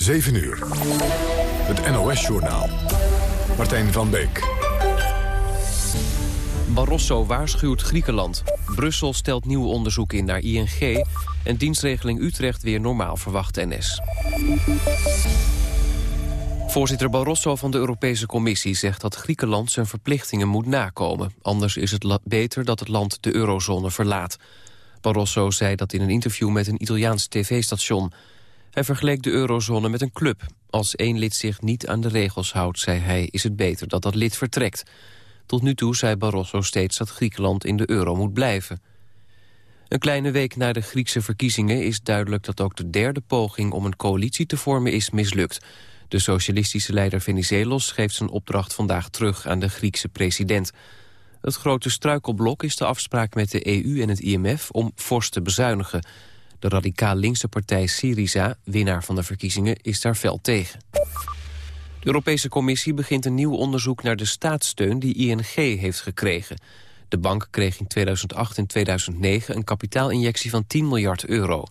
7 uur. Het NOS-journaal. Martijn van Beek. Barroso waarschuwt Griekenland. Brussel stelt nieuw onderzoek in naar ING... en dienstregeling Utrecht weer normaal verwacht NS. Voorzitter Barroso van de Europese Commissie zegt dat Griekenland zijn verplichtingen moet nakomen. Anders is het beter dat het land de eurozone verlaat. Barroso zei dat in een interview met een Italiaans tv-station. Hij vergeleek de eurozone met een club. Als één lid zich niet aan de regels houdt, zei hij, is het beter dat dat lid vertrekt. Tot nu toe zei Barroso steeds dat Griekenland in de euro moet blijven. Een kleine week na de Griekse verkiezingen is duidelijk dat ook de derde poging om een coalitie te vormen is mislukt. De socialistische leider Venizelos geeft zijn opdracht vandaag terug aan de Griekse president. Het grote struikelblok is de afspraak met de EU en het IMF om fors te bezuinigen. De radicaal linkse partij Syriza, winnaar van de verkiezingen, is daar fel tegen. De Europese Commissie begint een nieuw onderzoek naar de staatssteun die ING heeft gekregen. De bank kreeg in 2008 en 2009 een kapitaalinjectie van 10 miljard euro.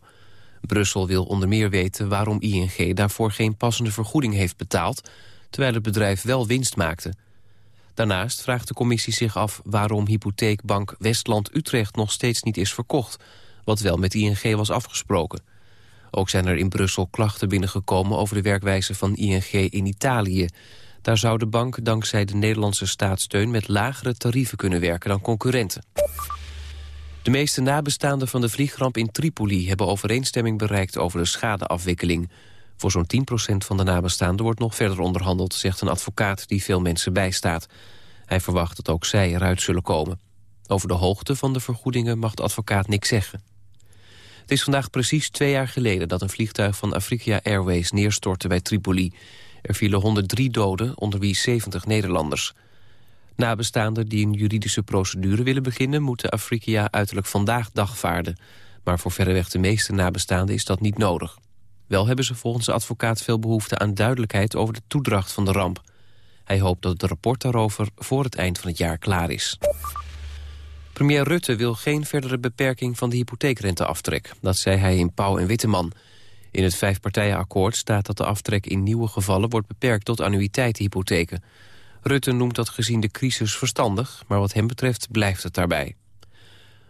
Brussel wil onder meer weten waarom ING daarvoor geen passende vergoeding heeft betaald, terwijl het bedrijf wel winst maakte. Daarnaast vraagt de commissie zich af waarom hypotheekbank Westland Utrecht nog steeds niet is verkocht, wat wel met ING was afgesproken. Ook zijn er in Brussel klachten binnengekomen over de werkwijze van ING in Italië. Daar zou de bank dankzij de Nederlandse staatssteun met lagere tarieven kunnen werken dan concurrenten. De meeste nabestaanden van de vliegramp in Tripoli hebben overeenstemming bereikt over de schadeafwikkeling. Voor zo'n 10% van de nabestaanden wordt nog verder onderhandeld, zegt een advocaat die veel mensen bijstaat. Hij verwacht dat ook zij eruit zullen komen. Over de hoogte van de vergoedingen mag de advocaat niks zeggen. Het is vandaag precies twee jaar geleden dat een vliegtuig van Afrika Airways neerstortte bij Tripoli. Er vielen 103 doden, onder wie 70 Nederlanders. Nabestaanden die een juridische procedure willen beginnen... moeten Afrika uiterlijk vandaag dagvaarden. Maar voor verreweg de meeste nabestaanden is dat niet nodig. Wel hebben ze volgens de advocaat veel behoefte aan duidelijkheid... over de toedracht van de ramp. Hij hoopt dat het rapport daarover voor het eind van het jaar klaar is. Premier Rutte wil geen verdere beperking van de hypotheekrenteaftrek. Dat zei hij in Pauw en Witteman. In het vijfpartijenakkoord staat dat de aftrek in nieuwe gevallen... wordt beperkt tot annuïteitenhypotheken. Rutte noemt dat gezien de crisis verstandig... maar wat hem betreft blijft het daarbij.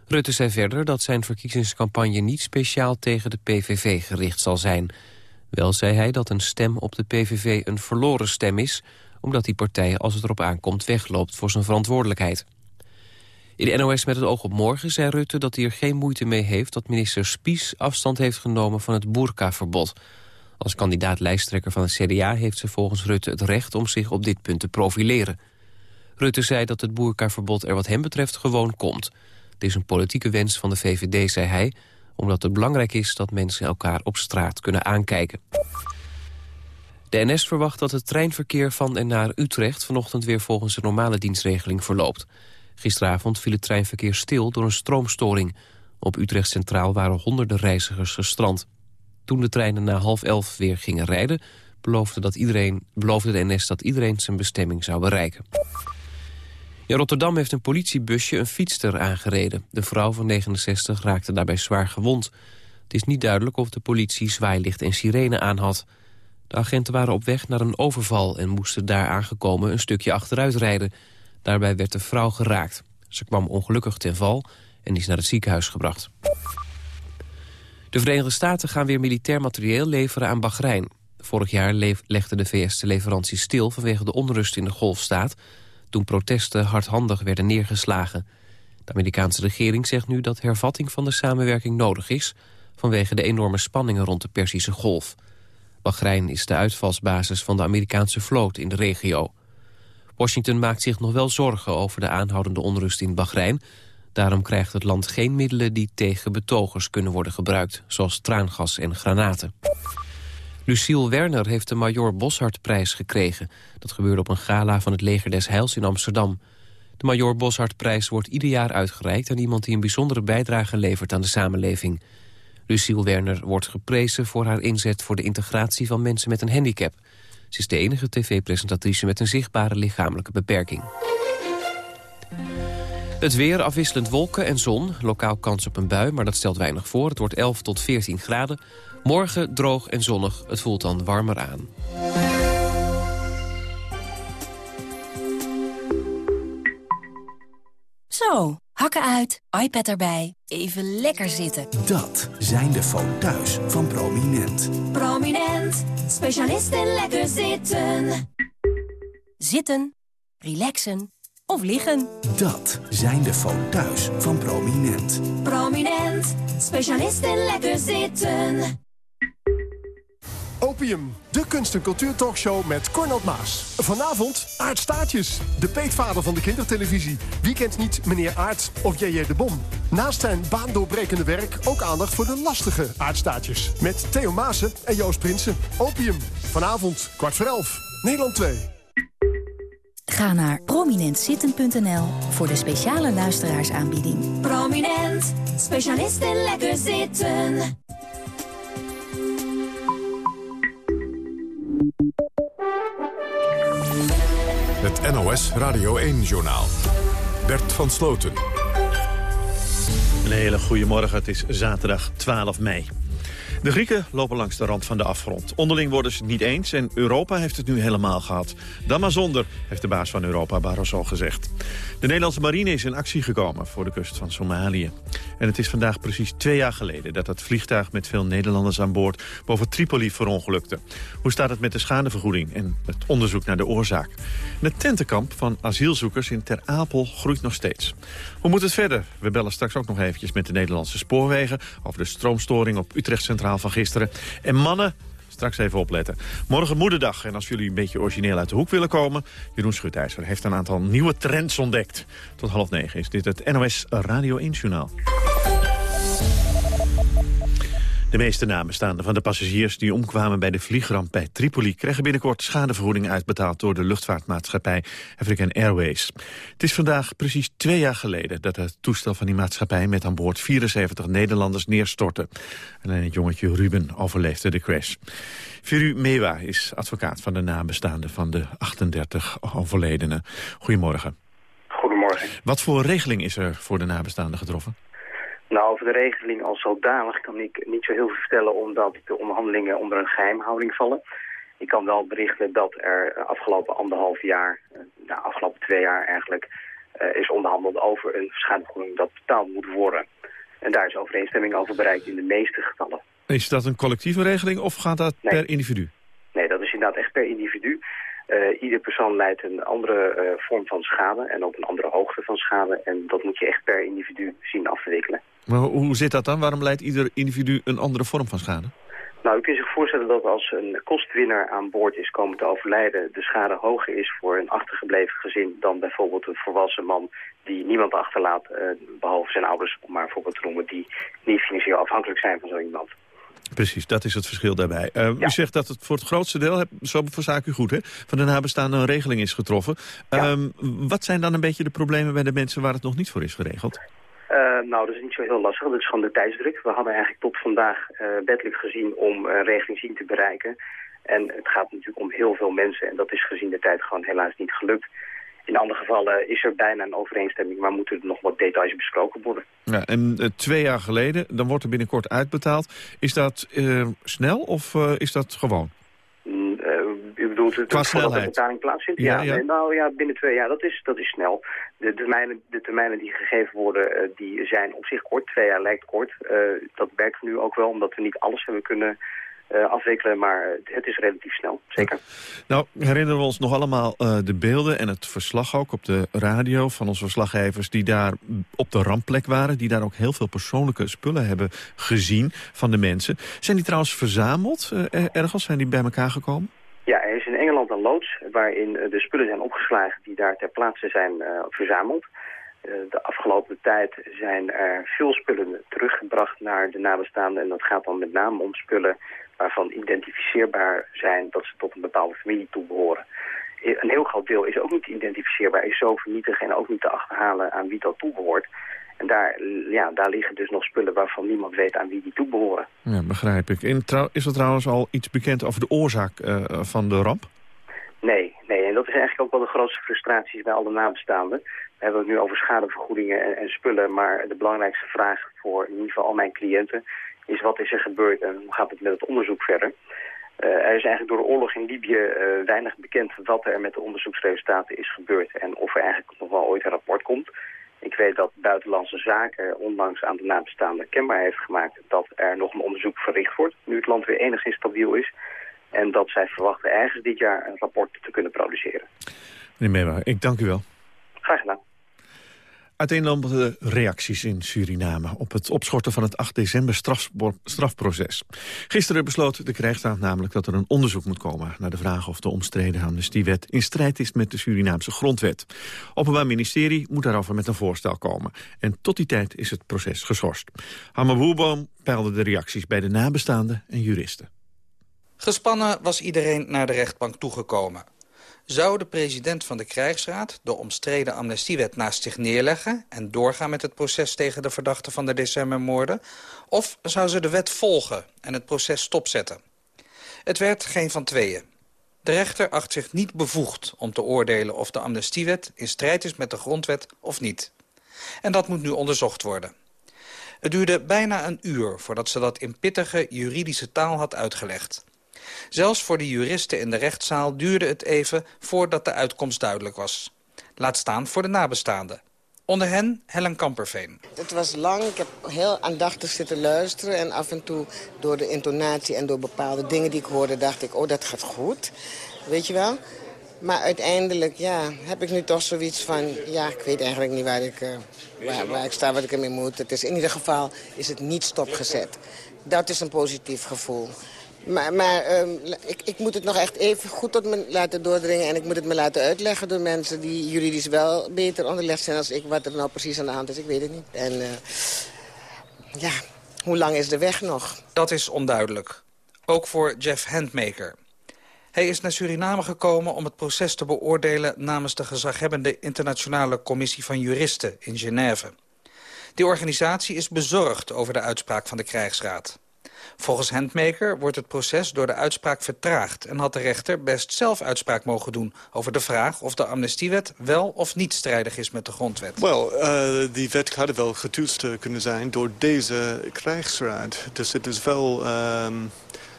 Rutte zei verder dat zijn verkiezingscampagne niet speciaal tegen de PVV gericht zal zijn. Wel zei hij dat een stem op de PVV een verloren stem is... omdat die partij als het erop aankomt wegloopt voor zijn verantwoordelijkheid. In de NOS met het oog op morgen zei Rutte dat hij er geen moeite mee heeft... dat minister Spies afstand heeft genomen van het boerkaverbod. Als kandidaat lijsttrekker van het CDA heeft ze volgens Rutte het recht... om zich op dit punt te profileren. Rutte zei dat het boerkaverbod er wat hem betreft gewoon komt. Het is een politieke wens van de VVD, zei hij... omdat het belangrijk is dat mensen elkaar op straat kunnen aankijken. De NS verwacht dat het treinverkeer van en naar Utrecht... vanochtend weer volgens de normale dienstregeling verloopt. Gisteravond viel het treinverkeer stil door een stroomstoring. Op Utrecht Centraal waren honderden reizigers gestrand. Toen de treinen na half elf weer gingen rijden... beloofde, dat iedereen, beloofde de NS dat iedereen zijn bestemming zou bereiken. In Rotterdam heeft een politiebusje een fietster aangereden. De vrouw van 69 raakte daarbij zwaar gewond. Het is niet duidelijk of de politie zwaailicht en sirene aan had. De agenten waren op weg naar een overval... en moesten daar aangekomen een stukje achteruit rijden... Daarbij werd de vrouw geraakt. Ze kwam ongelukkig ten val en is naar het ziekenhuis gebracht. De Verenigde Staten gaan weer militair materieel leveren aan Bahrein. Vorig jaar legde de VS de leverantie stil vanwege de onrust in de golfstaat... toen protesten hardhandig werden neergeslagen. De Amerikaanse regering zegt nu dat hervatting van de samenwerking nodig is... vanwege de enorme spanningen rond de Persische Golf. Bahrein is de uitvalsbasis van de Amerikaanse vloot in de regio. Washington maakt zich nog wel zorgen over de aanhoudende onrust in Bahrein. Daarom krijgt het land geen middelen die tegen betogers kunnen worden gebruikt... zoals traangas en granaten. Luciel Werner heeft de Major Boshart-prijs gekregen. Dat gebeurde op een gala van het Leger des Heils in Amsterdam. De Major Boshart-prijs wordt ieder jaar uitgereikt... aan iemand die een bijzondere bijdrage levert aan de samenleving. Luciel Werner wordt geprezen voor haar inzet voor de integratie van mensen met een handicap... Ze is de enige tv-presentatrice met een zichtbare lichamelijke beperking. Het weer afwisselend wolken en zon. Lokaal kans op een bui, maar dat stelt weinig voor. Het wordt 11 tot 14 graden. Morgen droog en zonnig. Het voelt dan warmer aan. Zo, hakken uit, iPad erbij, even lekker zitten. Dat zijn de foto's van Prominent. Prominent, specialist in lekker zitten. Zitten, relaxen of liggen. Dat zijn de foto's van Prominent. Prominent, specialist in lekker zitten. Opium, de kunst- en cultuurtalkshow met Cornald Maas. Vanavond Aart Staartjes, de peetvader van de kindertelevisie. Wie kent niet meneer Aart of J.J. de Bom? Naast zijn baandoorbrekende werk ook aandacht voor de lastige aardstaartjes. Met Theo Maassen en Joost Prinsen. Opium, vanavond, kwart voor elf, Nederland 2. Ga naar prominentzitten.nl voor de speciale luisteraarsaanbieding. Prominent, specialist in lekker zitten. NOS Radio 1-journaal. Bert van Sloten. Een hele goede morgen. Het is zaterdag 12 mei. De Grieken lopen langs de rand van de afgrond. Onderling worden ze het niet eens en Europa heeft het nu helemaal gehad. Dan maar zonder, heeft de baas van Europa Barroso gezegd. De Nederlandse marine is in actie gekomen voor de kust van Somalië. En het is vandaag precies twee jaar geleden dat het vliegtuig met veel Nederlanders aan boord boven Tripoli verongelukte. Hoe staat het met de schadevergoeding en het onderzoek naar de oorzaak? Het tentenkamp van asielzoekers in Ter Apel groeit nog steeds. Hoe moet het verder? We bellen straks ook nog eventjes met de Nederlandse spoorwegen over de stroomstoring op Utrecht Centraal van gisteren. En mannen, straks even opletten. Morgen moederdag. En als jullie een beetje origineel uit de hoek willen komen... Jeroen Schutijzer heeft een aantal nieuwe trends ontdekt. Tot half negen is dit het NOS Radio 1 Journaal. De meeste namenstaanden van de passagiers die omkwamen bij de vliegramp bij Tripoli... kregen binnenkort schadevergoeding uitbetaald door de luchtvaartmaatschappij African Airways. Het is vandaag precies twee jaar geleden dat het toestel van die maatschappij... met aan boord 74 Nederlanders neerstortte. Alleen het jongetje Ruben overleefde de crash. Viru Mewa is advocaat van de nabestaanden van de 38 overledenen. Goedemorgen. Goedemorgen. Wat voor regeling is er voor de nabestaanden getroffen? Nou, over de regeling als zodanig kan ik niet zo heel veel vertellen... omdat de onderhandelingen onder een geheimhouding vallen. Ik kan wel berichten dat er afgelopen anderhalf jaar, nou, afgelopen twee jaar eigenlijk... Uh, is onderhandeld over een schadevergoeding dat betaald moet worden. En daar is overeenstemming over bereikt in de meeste gevallen. Is dat een collectieve regeling of gaat dat nee. per individu? Nee, dat is inderdaad echt per individu. Uh, ieder persoon leidt een andere uh, vorm van schade en ook een andere hoogte van schade. En dat moet je echt per individu zien af te wikkelen. Maar hoe zit dat dan? Waarom leidt ieder individu een andere vorm van schade? Nou, u kunt zich voorstellen dat als een kostwinner aan boord is komen te overlijden... de schade hoger is voor een achtergebleven gezin dan bijvoorbeeld een volwassen man... die niemand achterlaat, uh, behalve zijn ouders, om maar een voorbeeld te noemen... die niet financieel afhankelijk zijn van zo iemand. Precies, dat is het verschil daarbij. Uh, ja. U zegt dat het voor het grootste deel, zo verzaak u goed, hè, van de nabestaanden een regeling is getroffen. Ja. Um, wat zijn dan een beetje de problemen bij de mensen waar het nog niet voor is geregeld? Uh, nou, dat is niet zo heel lastig. Dat is gewoon de tijdsdruk. We hadden eigenlijk tot vandaag uh, wettelijk gezien om een regeling zien te bereiken. En het gaat natuurlijk om heel veel mensen. En dat is gezien de tijd gewoon helaas niet gelukt. In andere gevallen is er bijna een overeenstemming, maar moeten er nog wat details besproken worden. Ja, en uh, twee jaar geleden, dan wordt er binnenkort uitbetaald. Is dat uh, snel of uh, is dat gewoon? Mm, u bedoelt het Qua snelheid. de betaling plaatsvindt? Ja, ja, nou ja, binnen twee jaar, dat is, dat is snel. De termijnen, de termijnen die gegeven worden, die zijn op zich kort. Twee jaar lijkt kort. dat werkt nu ook wel, omdat we niet alles hebben kunnen afwikkelen, maar het is relatief snel, zeker. Nou, herinneren we ons nog allemaal uh, de beelden en het verslag ook op de radio van onze verslaggevers die daar op de rampplek waren, die daar ook heel veel persoonlijke spullen hebben gezien van de mensen. Zijn die trouwens verzameld uh, ergens? Zijn die bij elkaar gekomen? Ja, er is in Engeland een loods waarin de spullen zijn opgeslagen die daar ter plaatse zijn verzameld. De afgelopen tijd zijn er veel spullen teruggebracht naar de nabestaanden. En dat gaat dan met name om spullen waarvan identificeerbaar zijn dat ze tot een bepaalde familie toebehoren. Een heel groot deel is ook niet identificeerbaar, is zo vernietigd en ook niet te achterhalen aan wie dat toebehoort. En daar, ja, daar liggen dus nog spullen waarvan niemand weet aan wie die toebehoren. Ja, begrijp ik. Trouw, is er trouwens al iets bekend over de oorzaak uh, van de ramp? Nee, Nee, en dat is eigenlijk ook wel de grootste frustratie bij alle nabestaanden. We hebben het nu over schadevergoedingen en, en, spullen, maar de belangrijkste vraag voor in ieder geval al mijn cliënten is wat is er gebeurd en hoe gaat het met het onderzoek verder. Uh, er is eigenlijk door de oorlog in Libië uh, weinig bekend wat er met de onderzoeksresultaten is gebeurd en of er eigenlijk nog wel ooit een rapport komt. Ik weet dat Buitenlandse Zaken onlangs aan de nabestaanden kenbaar heeft gemaakt dat er nog een onderzoek verricht wordt, nu het land weer enigszins stabiel is. En dat zij verwachten ergens dit jaar een rapport te kunnen produceren. Meneer Mewa, ik dank u wel. Graag gedaan. Uiteenlopende reacties in Suriname op het opschorten van het 8 december strafproces. Gisteren besloot de krijgsraad namelijk dat er een onderzoek moet komen... naar de vraag of de omstreden amnestiewet in strijd is met de Surinaamse grondwet. Openbaar ministerie moet daarover met een voorstel komen. En tot die tijd is het proces geschorst. Hammer Boerboom peilde de reacties bij de nabestaanden en juristen. Gespannen was iedereen naar de rechtbank toegekomen. Zou de president van de krijgsraad de omstreden amnestiewet naast zich neerleggen... en doorgaan met het proces tegen de verdachten van de decembermoorden? Of zou ze de wet volgen en het proces stopzetten? Het werd geen van tweeën. De rechter acht zich niet bevoegd om te oordelen of de amnestiewet in strijd is met de grondwet of niet. En dat moet nu onderzocht worden. Het duurde bijna een uur voordat ze dat in pittige juridische taal had uitgelegd. Zelfs voor de juristen in de rechtszaal duurde het even voordat de uitkomst duidelijk was. Laat staan voor de nabestaanden. Onder hen Helen Kamperveen. Het was lang, ik heb heel aandachtig zitten luisteren... en af en toe door de intonatie en door bepaalde dingen die ik hoorde... dacht ik, oh, dat gaat goed. Weet je wel? Maar uiteindelijk ja, heb ik nu toch zoiets van... ja, ik weet eigenlijk niet waar ik, uh, waar, waar, ik sta, wat ik ermee moet. Het is, in ieder geval is het niet stopgezet. Dat is een positief gevoel. Maar, maar um, ik, ik, moet het nog echt even goed tot me laten doordringen... en ik moet het me laten uitleggen door mensen die juridisch wel beter onderlegd zijn als ik... wat er nou precies aan de hand is, ik weet het niet. En uh, ja, hoe lang is de weg nog? Dat is onduidelijk. Ook voor Jeff Handmaker. Hij is naar Suriname gekomen om het proces te beoordelen... namens de gezaghebbende Internationale Commissie van Juristen in Genève. Die organisatie is bezorgd over de uitspraak van de krijgsraad. Volgens Handmaker wordt het proces door de uitspraak vertraagd... en had de rechter best zelf uitspraak mogen doen over de vraag... of de amnestiewet wel of niet strijdig is met de grondwet. Wel, uh, die wet had wel getoetst kunnen zijn door deze krijgsraad. Dus het is wel... Um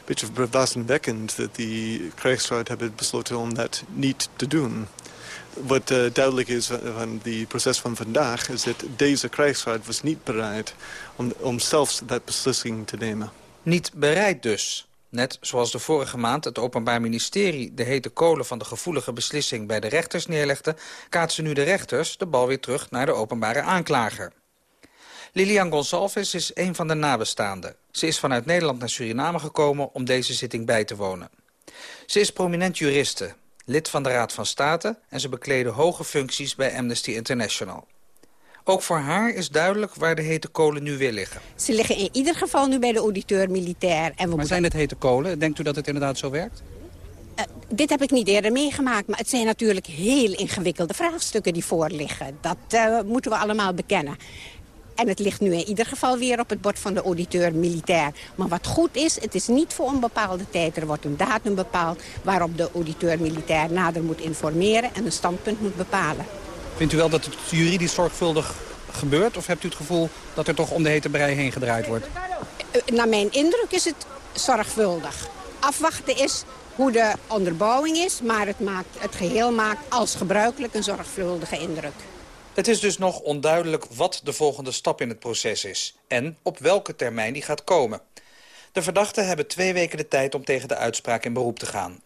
beetje verbazingwekkend dat die krijgsraad hebben besloten om dat niet te doen. Wat uh, duidelijk is van het proces van vandaag... is dat deze krijgsraad was niet bereid om, om zelfs dat beslissing te nemen. Niet bereid dus. Net zoals de vorige maand het Openbaar Ministerie de hete kolen van de gevoelige beslissing bij de rechters neerlegde, kaatsen nu de rechters de bal weer terug naar de openbare aanklager. Lilian Gonsalves is een van de nabestaanden. Ze is vanuit Nederland naar Suriname gekomen om deze zitting bij te wonen. Ze is prominent juriste, lid van de Raad van State... en ze bekleden hoge functies bij Amnesty International. Ook voor haar is duidelijk waar de hete kolen nu weer liggen. Ze liggen in ieder geval nu bij de auditeur militair. En we maar zijn het hete kolen? Denkt u dat het inderdaad zo werkt? Uh, dit heb ik niet eerder meegemaakt, maar het zijn natuurlijk heel ingewikkelde vraagstukken die voorliggen. Dat uh, moeten we allemaal bekennen. En het ligt nu in ieder geval weer op het bord van de auditeur militair. Maar wat goed is, het is niet voor een bepaalde tijd. Er wordt een datum bepaald waarop de auditeur militair nader moet informeren... en een standpunt moet bepalen. Vindt u wel dat het juridisch zorgvuldig gebeurt? Of hebt u het gevoel dat er toch om de hete brei heen gedraaid wordt? Eh, naar mijn indruk is het zorgvuldig. Afwachten is hoe de onderbouwing is, maar het, maakt, het geheel maakt als gebruikelijk een zorgvuldige indruk. Het is dus nog onduidelijk wat de volgende stap in het proces is... en op welke termijn die gaat komen. De verdachten hebben twee weken de tijd om tegen de uitspraak in beroep te gaan.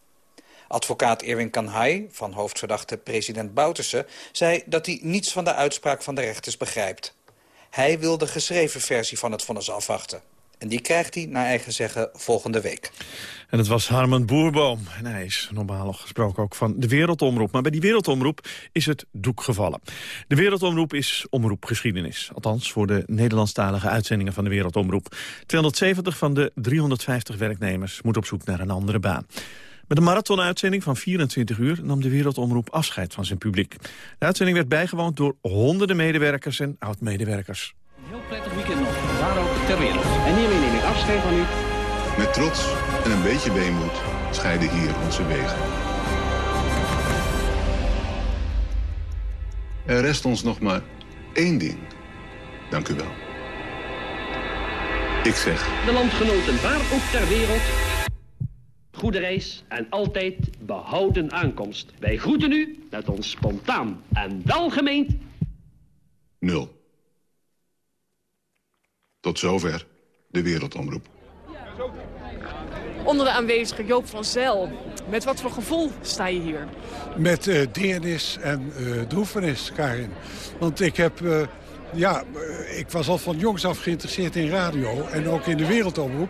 Advocaat Erwin Kanhai, van hoofdverdachte president Bouterse... zei dat hij niets van de uitspraak van de rechters begrijpt. Hij wil de geschreven versie van het vonnis afwachten. En die krijgt hij, naar eigen zeggen, volgende week. En het was Harmen Boerboom. En hij is normaal gesproken ook van de Wereldomroep. Maar bij die Wereldomroep is het doek gevallen. De Wereldomroep is omroepgeschiedenis. Althans voor de Nederlandstalige uitzendingen van de Wereldomroep. 270 van de 350 werknemers moeten op zoek naar een andere baan. Met een marathonuitzending van 24 uur nam de Wereldomroep afscheid van zijn publiek. De uitzending werd bijgewoond door honderden medewerkers en oud-medewerkers. Een heel prettig weekend nog, waar ook ter wereld. En hiermee neem ik afscheid van u. Met trots en een beetje weemoed scheiden hier onze wegen. Er rest ons nog maar één ding. Dank u wel. Ik zeg... De landgenoten waar ook ter wereld. Goede reis en altijd behouden aankomst. Wij groeten u met ons spontaan en welgemeend... Nul. Tot zover de wereldomroep. Onder de aanwezige Joop van Zel. Met wat voor gevoel sta je hier? Met uh, deernis en uh, droefenis, Karin. Want ik heb... Uh, ja, ik was al van jongs af geïnteresseerd in radio en ook in de wereldomroep.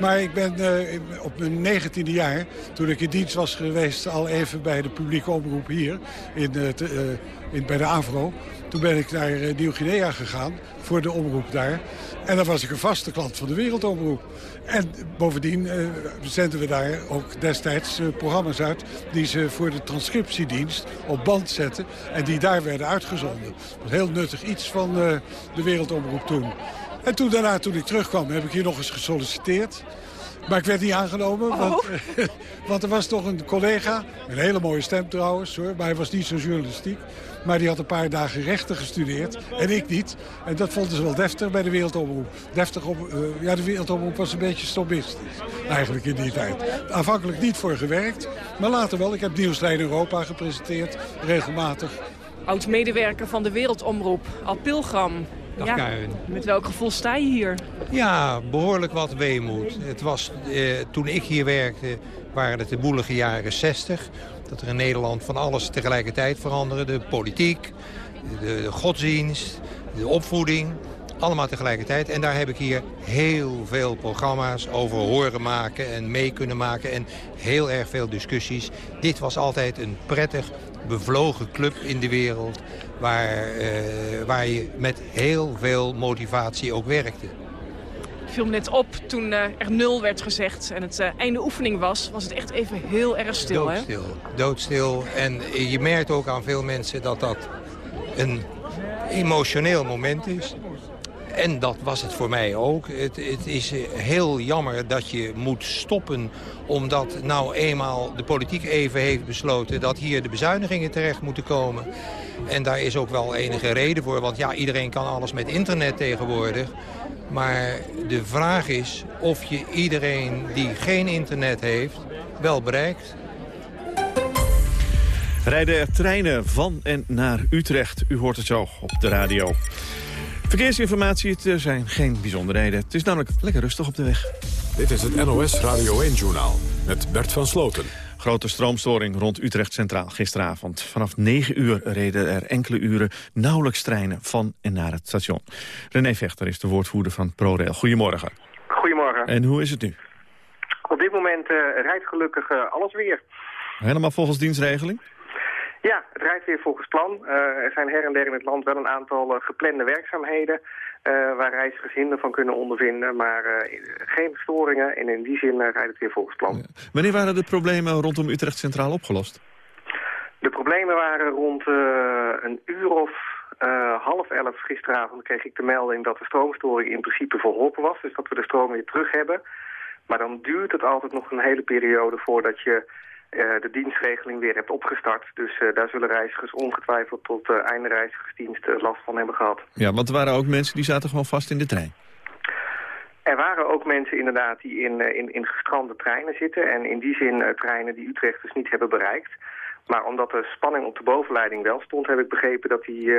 Maar ik ben uh, op mijn negentiende jaar, toen ik in dienst was geweest... al even bij de publieke omroep hier, in, te, in, bij de AVRO. Toen ben ik naar Nieuw-Guinea gegaan, voor de omroep daar. En dan was ik een vaste klant van de wereldomroep. En bovendien uh, zenden we daar ook destijds uh, programma's uit... die ze voor de transcriptiedienst op band zetten... en die daar werden uitgezonden. Dat was heel nuttig iets van uh, de wereldomroep toen. En toen daarna, toen ik terugkwam, heb ik hier nog eens gesolliciteerd... Maar ik werd niet aangenomen, oh. want, want, er was toch een collega... een hele mooie stem trouwens, hoor, maar hij was niet zo journalistiek... maar die had een paar dagen rechten gestudeerd en ik niet. En dat vonden ze wel deftig bij de Wereldomroep. Deftig op, uh, ja, de Wereldomroep was een beetje stomistisch, eigenlijk in die tijd. Aanvankelijk niet voor gewerkt, maar later wel. Ik heb Nieuwslijn Europa gepresenteerd, regelmatig. Oud-medewerker van de Wereldomroep, Al Pilgram. Dag ja, Karin. Met welk gevoel sta je hier? Ja, behoorlijk wat weemoed. Het was, eh, toen ik hier werkte, waren het de boelige jaren 60. Dat er in Nederland van alles tegelijkertijd veranderde. De politiek, de, de godsdienst, de opvoeding. Allemaal tegelijkertijd. En daar heb ik hier heel veel programma's over horen maken en mee kunnen maken. En heel erg veel discussies. Dit was altijd een prettig, bevlogen club in de wereld... waar, uh, waar je met heel veel motivatie ook werkte. Ik viel me net op toen uh, er nul werd gezegd en het uh, einde oefening was... was het echt even heel erg stil, Doodstil, hè? doodstil. En je merkt ook aan veel mensen dat dat een emotioneel moment is. En dat was het voor mij ook. Het, het, is heel jammer dat je moet stoppen... omdat nou eenmaal de politiek even heeft besloten... dat hier de bezuinigingen terecht moeten komen. En daar is ook wel enige reden voor. Want ja, iedereen kan alles met internet tegenwoordig. Maar de vraag is of je iedereen die geen internet heeft wel bereikt. Rijden er treinen van en naar Utrecht. U hoort het zo op de radio. Verkeersinformatie, er zijn geen bijzonderheden. Het is namelijk lekker rustig op de weg. Dit is het NOS Radio 1-journaal met Bert van Sloten. Grote stroomstoring rond Utrecht Centraal gisteravond. Vanaf 9 uur reden er enkele uren nauwelijks treinen van en naar het station. René Vechter is de woordvoerder van ProRail. Goedemorgen. Goedemorgen. En hoe is het nu? Op dit moment uh, rijdt gelukkig uh, alles weer. Helemaal volgens dienstregeling? Ja, het rijdt weer volgens plan. Uh, er zijn her en der in het land wel een aantal geplande werkzaamheden... Uh, waar reizigers hinder van kunnen ondervinden. Maar uh, geen storingen en in die zin rijdt het weer volgens plan. Ja. Wanneer waren de problemen rondom Utrecht Centraal opgelost? De problemen waren rond een uur of half elf gisteravond kreeg ik de melding dat de stroomstoring in principe verholpen was. Dus dat we de stroom weer terug hebben. Maar dan duurt het altijd nog een hele periode voordat je de dienstregeling weer hebt opgestart. Dus uh, daar zullen reizigers ongetwijfeld tot uh, einde reizigersdienst last van hebben gehad. Ja, want er waren ook mensen die zaten gewoon vast in de trein. Er waren ook mensen inderdaad die in, in, in gestrande treinen zitten. En in die zin treinen die Utrecht dus niet hebben bereikt. Maar omdat de spanning op de bovenleiding wel stond, heb ik begrepen dat die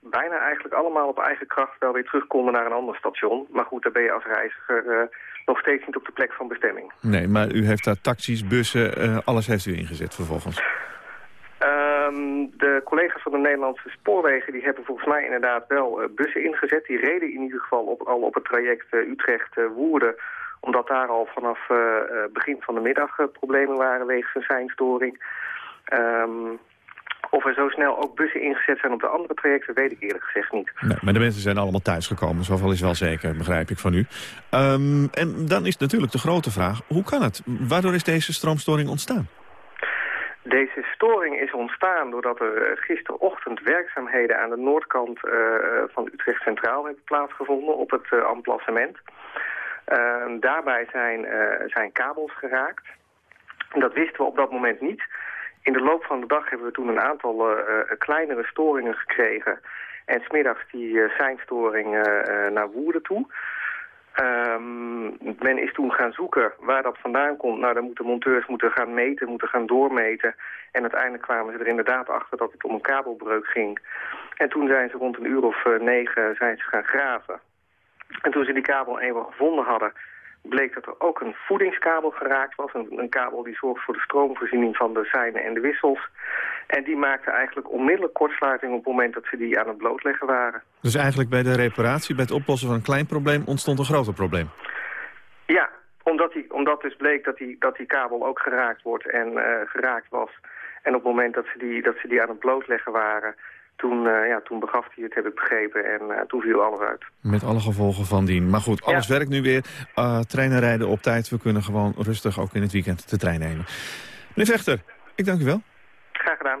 bijna eigenlijk allemaal op eigen kracht wel weer terug konden naar een ander station. Maar goed, daar ben je als reiziger nog steeds niet op de plek van bestemming. Nee, maar u heeft daar taxis, bussen, uh, alles heeft u ingezet vervolgens. Um, de collega's van de Nederlandse spoorwegen die hebben volgens mij inderdaad wel uh, bussen ingezet. Die reden in ieder geval op, al op het traject uh, Utrecht-Woerden. omdat daar al vanaf begin van de middag problemen waren wegens een seinstoring. Um, of er zo snel ook bussen ingezet zijn op de andere trajecten, weet ik eerlijk gezegd niet. Nee, maar de mensen zijn allemaal thuisgekomen, zoveel is wel zeker, begrijp ik van u. Um, en dan is natuurlijk de grote vraag, hoe kan het? Waardoor is deze stroomstoring ontstaan? Deze storing is ontstaan doordat er gisterochtend werkzaamheden aan de noordkant uh, van Utrecht Centraal hebben plaatsgevonden op het uh, emplacement. Uh, daarbij zijn, zijn kabels geraakt. Dat wisten we op dat moment niet. In de loop van de dag hebben we toen een aantal kleinere storingen gekregen. En smiddags die seinstoring naar Woerden toe. Um, men is toen gaan zoeken waar dat vandaan komt. Nou, dan moeten monteurs moeten gaan meten, moeten gaan doormeten. En uiteindelijk kwamen ze er inderdaad achter dat het om een kabelbreuk ging. En toen zijn ze rond een uur of negen zijn ze gaan graven. En toen ze die kabel eenmaal gevonden hadden, bleek dat er ook een voedingskabel geraakt was. Een, een, kabel die zorgt voor de stroomvoorziening van de seinen en de wissels. En die maakte eigenlijk onmiddellijk kortsluiting op het moment dat ze die aan het blootleggen waren. Dus eigenlijk bij de reparatie, bij het oplossen van een klein probleem, ontstond een groter probleem? Ja, omdat, die, omdat dus bleek dat die, dat die kabel ook geraakt wordt en uh, geraakt was. En op het moment dat ze die, dat ze die aan het blootleggen waren toen, uh, ja, toen begaf hij het, heb ik begrepen. En uh, toen viel alles uit. Met alle gevolgen van dien. Maar goed, alles werkt nu weer. Uh, treinen rijden op tijd. We kunnen gewoon rustig ook in het weekend de trein nemen. Meneer Vechter, ik dank u wel. Graag gedaan.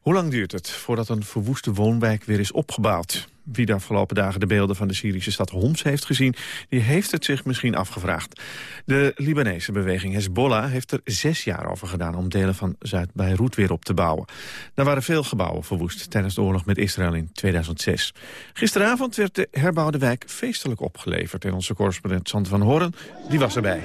Hoe lang duurt het voordat een verwoeste woonwijk weer is opgebouwd? Wie de afgelopen dagen de beelden van de Syrische stad Homs heeft gezien... die heeft het zich misschien afgevraagd. De Libanese beweging Hezbollah heeft er zes jaar over gedaan... om delen van Zuid-Beirut weer op te bouwen. Daar waren veel gebouwen verwoest tijdens de oorlog met Israël in 2006. Gisteravond werd de herbouwde wijk feestelijk opgeleverd... en onze correspondent Sander van Horen die was erbij.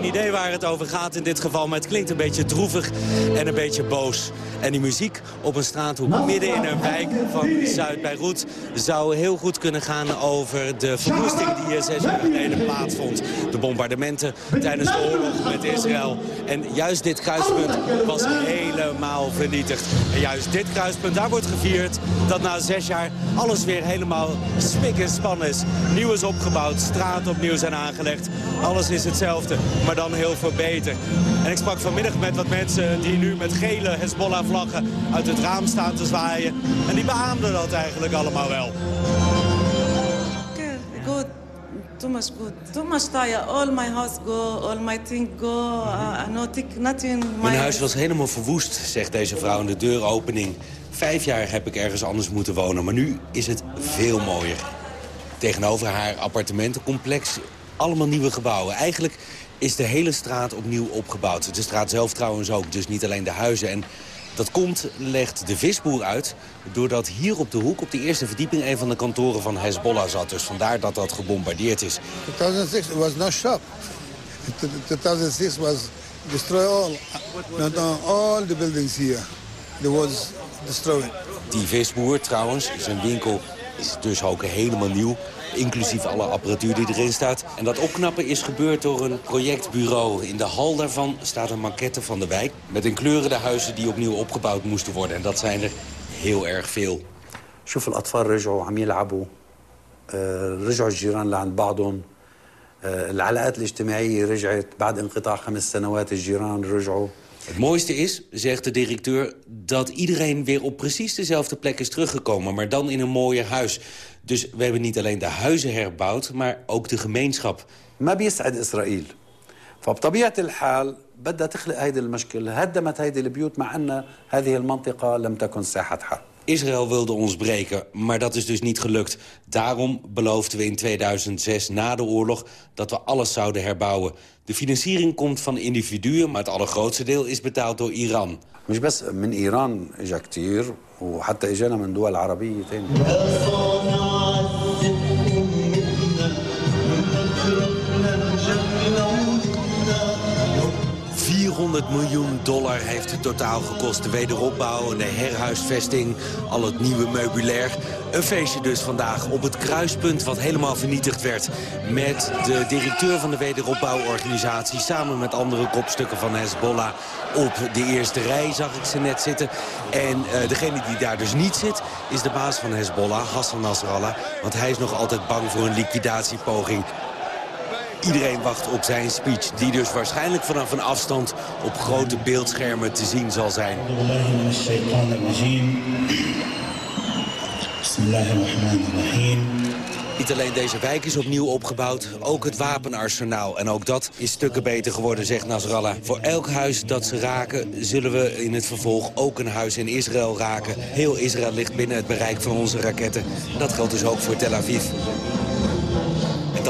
Geen idee waar het over gaat in dit geval. Maar het klinkt een beetje droevig en een beetje boos. En die muziek op een straathoek midden in een wijk van Zuid-Beirut... zou heel goed kunnen gaan over de verwoesting die hier zes jaar geleden plaatsvond. De bombardementen tijdens de oorlog met Israël. En juist dit kruispunt was helemaal vernietigd. En juist dit kruispunt, daar wordt gevierd dat na zes jaar alles weer helemaal spik en span is. Nieuw is opgebouwd, straten opnieuw zijn aangelegd. Alles is hetzelfde, maar dan heel veel beter. En ik sprak vanmiddag met wat mensen die nu met gele Hezbollah-vlaggen uit het raam staan te zwaaien. En die beaamden dat eigenlijk allemaal wel. Good. Too much good. Too much tire. All my house go, all my thing go. Uh, nothing, nothing. Mijn huis was helemaal verwoest, zegt deze vrouw in de deuropening. Vijf jaar heb ik ergens anders moeten wonen, maar nu is het veel mooier. Tegenover haar appartementencomplex allemaal nieuwe gebouwen. Eigenlijk is de hele straat opnieuw opgebouwd. De straat zelf trouwens ook, dus niet alleen de huizen. En dat komt, legt de visboer uit, doordat hier op de hoek... op de eerste verdieping een van de kantoren van Hezbollah zat. Dus vandaar dat dat gebombardeerd is. 2006 was no shop. 2006 was destroy all, not all the buildings here. There was destroyed. Die visboer trouwens, zijn winkel is dus ook helemaal nieuw inclusief alle apparatuur die erin staat. En dat opknappen is gebeurd door een projectbureau. In de hal daarvan staat een maquette van de wijk... met in kleuren de huizen die opnieuw opgebouwd moesten worden. En dat zijn er heel erg veel. شوف الأطفال رجعوا عم يلعبوا رجعوا الجيران لعند بعضهم العلاقات الاجتماعية رجعت بعد انقطاع خمس سنوات الجيران رجعوا het mooiste is, zegt de directeur, dat iedereen weer op precies dezelfde plek is teruggekomen, maar dan in een mooier huis. Dus we hebben niet alleen de huizen herbouwd, maar ook de gemeenschap. ما بيسعد إسرائيل فبطبيعة الحال بدها تخلق هيدي المشكلة هدمت هيدي البيوت مع أن هذه المنطقة لم تكن ساحة حرب Israël wilde ons breken, maar dat is dus niet gelukt. Daarom beloofden we in 2006 na de oorlog dat we alles zouden herbouwen. De financiering komt van individuen, maar het allergrootste deel is betaald door Iran. مش بس من إيران إجا كتير وحتى إجانا من دول عربية تاني 400 miljoen dollar heeft het totaal gekost. De wederopbouw en de herhuisvesting, al het nieuwe meubilair. Een feestje dus vandaag op het kruispunt wat helemaal vernietigd werd. Met de directeur van de wederopbouworganisatie... samen met andere kopstukken van Hezbollah op de eerste rij zag ik ze net zitten. En uh, degene die daar dus niet zit, is de baas van Hezbollah, Hassan Nasrallah. Want hij is nog altijd bang voor een liquidatiepoging. Iedereen wacht op zijn speech, die dus waarschijnlijk vanaf een afstand op grote beeldschermen te zien zal zijn. Niet alleen deze wijk is opnieuw opgebouwd, ook het wapenarsenaal. En ook dat is stukken beter geworden, zegt Nasrallah. Voor elk huis dat ze raken, zullen we in het vervolg ook een huis in Israël raken. Heel Israël ligt binnen het bereik van onze raketten. Dat geldt dus ook voor Tel Aviv.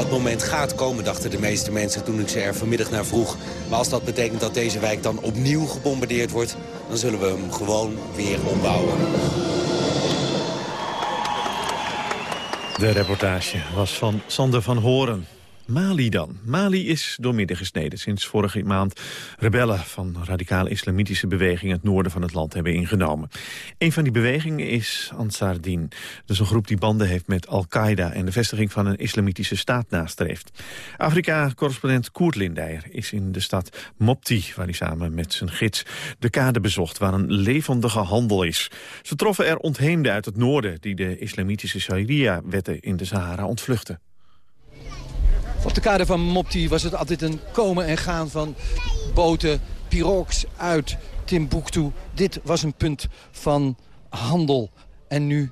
Dat moment gaat komen, dachten de meeste mensen toen ik ze er vanmiddag naar vroeg. Maar als dat betekent dat deze wijk dan opnieuw gebombardeerd wordt... dan zullen we hem gewoon weer ombouwen. De reportage was van Sander van Horen. Mali dan. Mali is doormidden gesneden. Sinds vorige maand rebellen van radicale islamitische bewegingen... het noorden van het land hebben ingenomen. Een van die bewegingen is Ansar Din. Dat is een groep die banden heeft met Al-Qaeda... en de vestiging van een islamitische staat nastreeft. Afrika-correspondent Koert Lindeyer is in de stad Mopti... waar hij samen met zijn gids de kade bezocht... waar een levendige handel is. Ze troffen er ontheemden uit het noorden... die de islamitische Sharia-wetten in de Sahara ontvluchten. Op de kade van Mopti was het altijd een komen en gaan van boten, pirogues uit Timbuktu. Dit was een punt van handel. En nu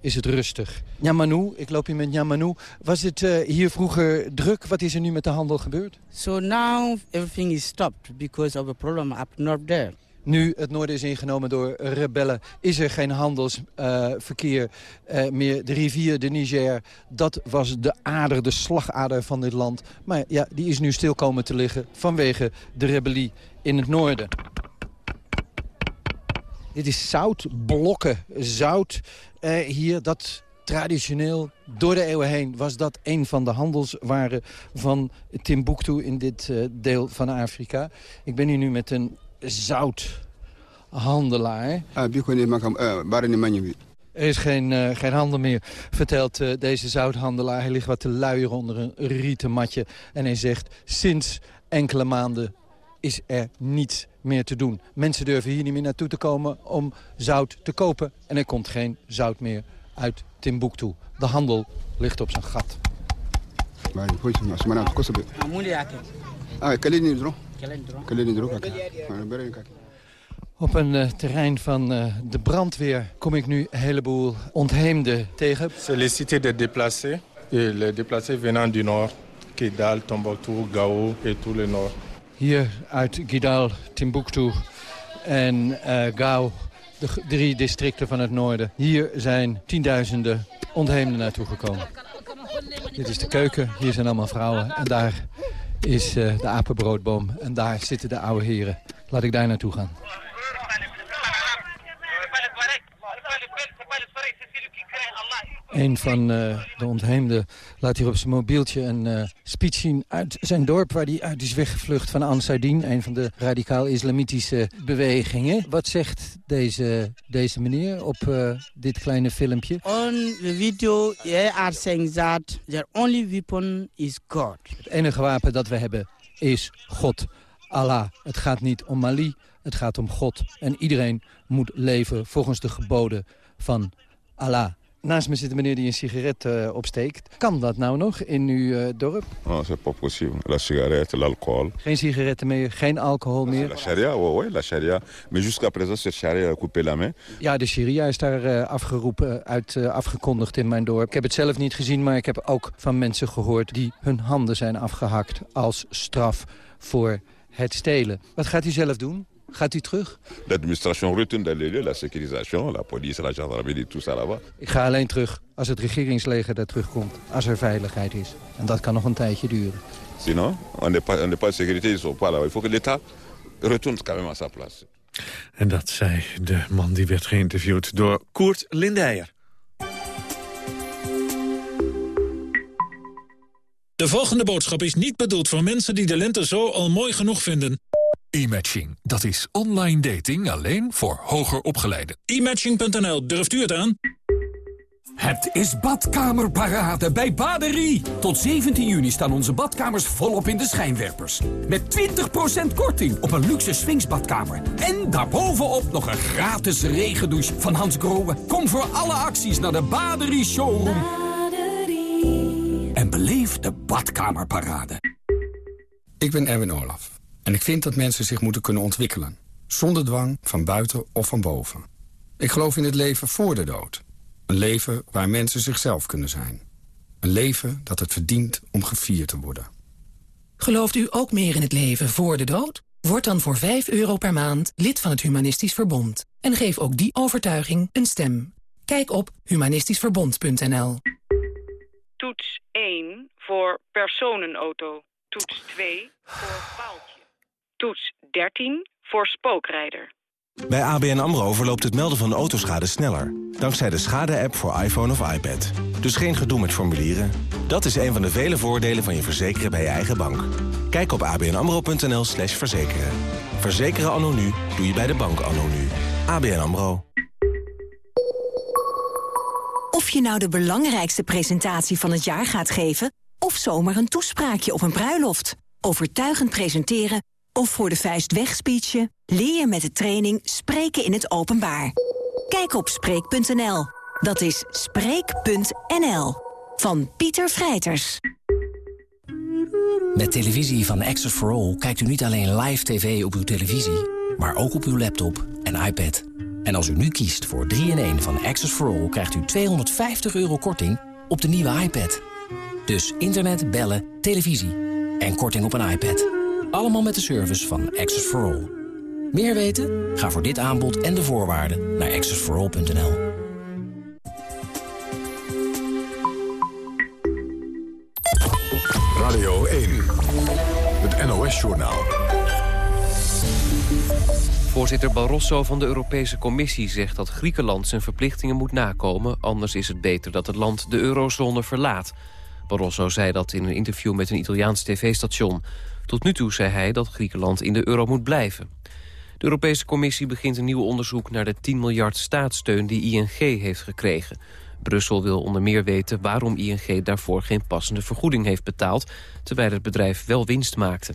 is het rustig. Nyamanu, ik loop hier met Nyamanu. Was het uh, hier vroeger druk? Wat is er nu met de handel gebeurd? So now everything is stopped because of a problem up north there. Nu het noorden is ingenomen door rebellen, is er geen handelsverkeer uh, uh, meer. De rivier, de Niger, dat was de ader, de slagader van dit land. Maar ja, die is nu stil komen te liggen vanwege de rebellie in het noorden. Dit is zout, blokken zout uh, hier. Dat traditioneel, door de eeuwen heen, was dat een van de handelswaren van Timbuktu in dit deel van Afrika. Ik ben hier nu met een zouthandelaar. Er is geen, uh, geen handel meer, vertelt uh, deze zouthandelaar. Hij ligt wat te luieren onder een rieten matje. En hij zegt, sinds enkele maanden is er niets meer te doen. Mensen durven hier niet meer naartoe te komen om zout te kopen. En er komt geen zout meer uit Timbuktu. De handel ligt op zijn gat. Op een uh, terrein van uh, de brandweer kom ik nu een heleboel ontheemden tegen. Cités des déplacés. Et les déplacés venant du nord, Kidal, Tombouctou, Gao et tout le nord. Hier uit Kidal, Timbuktu en uh, Gao, de drie districten van het noorden. Hier zijn tienduizenden ontheemden naartoe gekomen. Dit is de keuken, hier zijn allemaal vrouwen en daar is uh, de apenbroodboom. En daar zitten de oude heren. Laat ik daar naartoe gaan. Een van uh, de ontheemden laat hier op zijn mobieltje een uh, speech zien uit zijn dorp... waar hij uit is weggevlucht van Ansardin, een van de radicaal-islamitische bewegingen. Wat zegt deze, deze meneer op uh, dit kleine filmpje? On the video, they are saying that their only weapon is God. Het enige wapen dat we hebben is God, Allah. Het gaat niet om Mali, het gaat om God. En iedereen moet leven volgens de geboden van Allah. Naast me zit een meneer die een sigaret uh, opsteekt. Kan dat nou nog in uw uh, dorp? Non, c'est pas possible. La cigarette, l'alcool. Geen sigaretten meer, geen alcohol meer? La sharia, oui, oui, la sharia. Mais jusqu'à présent, cette sharia coupé la main. Ja, de sharia is daar uh, afgeroepen, uit, afgekondigd in mijn dorp. Ik heb het zelf niet gezien, maar ik heb ook van mensen gehoord... die hun handen zijn afgehakt als straf voor het stelen. Wat gaat u zelf doen? Gaat u terug? L'administration retourne dans les lieux, la sécurisation, la police, la gendarmerie, tout ça là-bas. Ik ga alleen terug als het regeringsleger daar terugkomt, als er veiligheid is. En dat kan nog een tijdje duren. Sinon, on n'est pas, on n'est pas sécurité, ils sont pas là. Il faut que l'État retourne quand même à sa place. En dat zei de man die werd geïnterviewd door Koert Lindeyer. De volgende boodschap is niet bedoeld voor mensen die de lente zo al mooi genoeg vinden. E-matching, dat is online dating alleen voor hoger opgeleiden. E-matching.nl, durft u het aan? Het is badkamerparade bij Baderie. Tot 17 juni staan onze badkamers volop in de schijnwerpers. Met 20% korting op een luxe swingsbadkamer. En daarbovenop nog een gratis regendouche van Hans Grohe. Kom voor alle acties naar de Baderie Showroom. Baderie. En beleef de badkamerparade. Ik ben Erwin Olaf. En ik vind dat mensen zich moeten kunnen ontwikkelen. Zonder dwang, van buiten of van boven. Ik geloof in het leven voor de dood. Een leven waar mensen zichzelf kunnen zijn. Een leven dat het verdient om gevierd te worden. Gelooft u ook meer in het leven voor de dood? Word dan voor 5 euro per maand lid van het Humanistisch Verbond. En geef ook die overtuiging een stem. Kijk op humanistischverbond.nl. Toets 1 voor personenauto. Toets 2 voor paaltje. Toets 13 voor spookrijder. Bij ABN AMRO verloopt het melden van autoschade sneller. Dankzij de schade-app voor iPhone of iPad. Dus geen gedoe met formulieren. Dat is een van de vele voordelen van je verzekeren bij je eigen bank. Kijk op abnamro.nl slash verzekeren. Verzekeren anno nu doe je bij de bank anno nu. ABN AMRO. Of je nou de belangrijkste presentatie van het jaar gaat geven... of zomaar een toespraakje op een bruiloft. Overtuigend presenteren of voor de vuist wegspeechen... leer je met de training Spreken in het Openbaar. Kijk op Spreek.nl. Dat is Spreek.nl. Van Pieter Vrijters. Met televisie van Access for All kijkt u niet alleen live tv op uw televisie... maar ook op uw laptop en iPad. En als u nu kiest voor 3-in-1 van Access for All... krijgt u 250 euro korting op de nieuwe iPad. Dus internet, bellen, televisie en korting op een iPad. Allemaal met de service van Access for All. Meer weten? Ga voor dit aanbod en de voorwaarden naar accessforall.nl. Radio 1, het NOS-journaal. Voorzitter Barroso van de Europese Commissie zegt dat Griekenland zijn verplichtingen moet nakomen. Anders is het beter dat het land de eurozone verlaat. Barroso zei dat in een interview met een Italiaans tv-station. Tot nu toe zei hij dat Griekenland in de euro moet blijven. De Europese Commissie begint een nieuw onderzoek naar de 10 miljard staatssteun die ING heeft gekregen. Brussel wil onder meer weten waarom ING daarvoor geen passende vergoeding heeft betaald, terwijl het bedrijf wel winst maakte.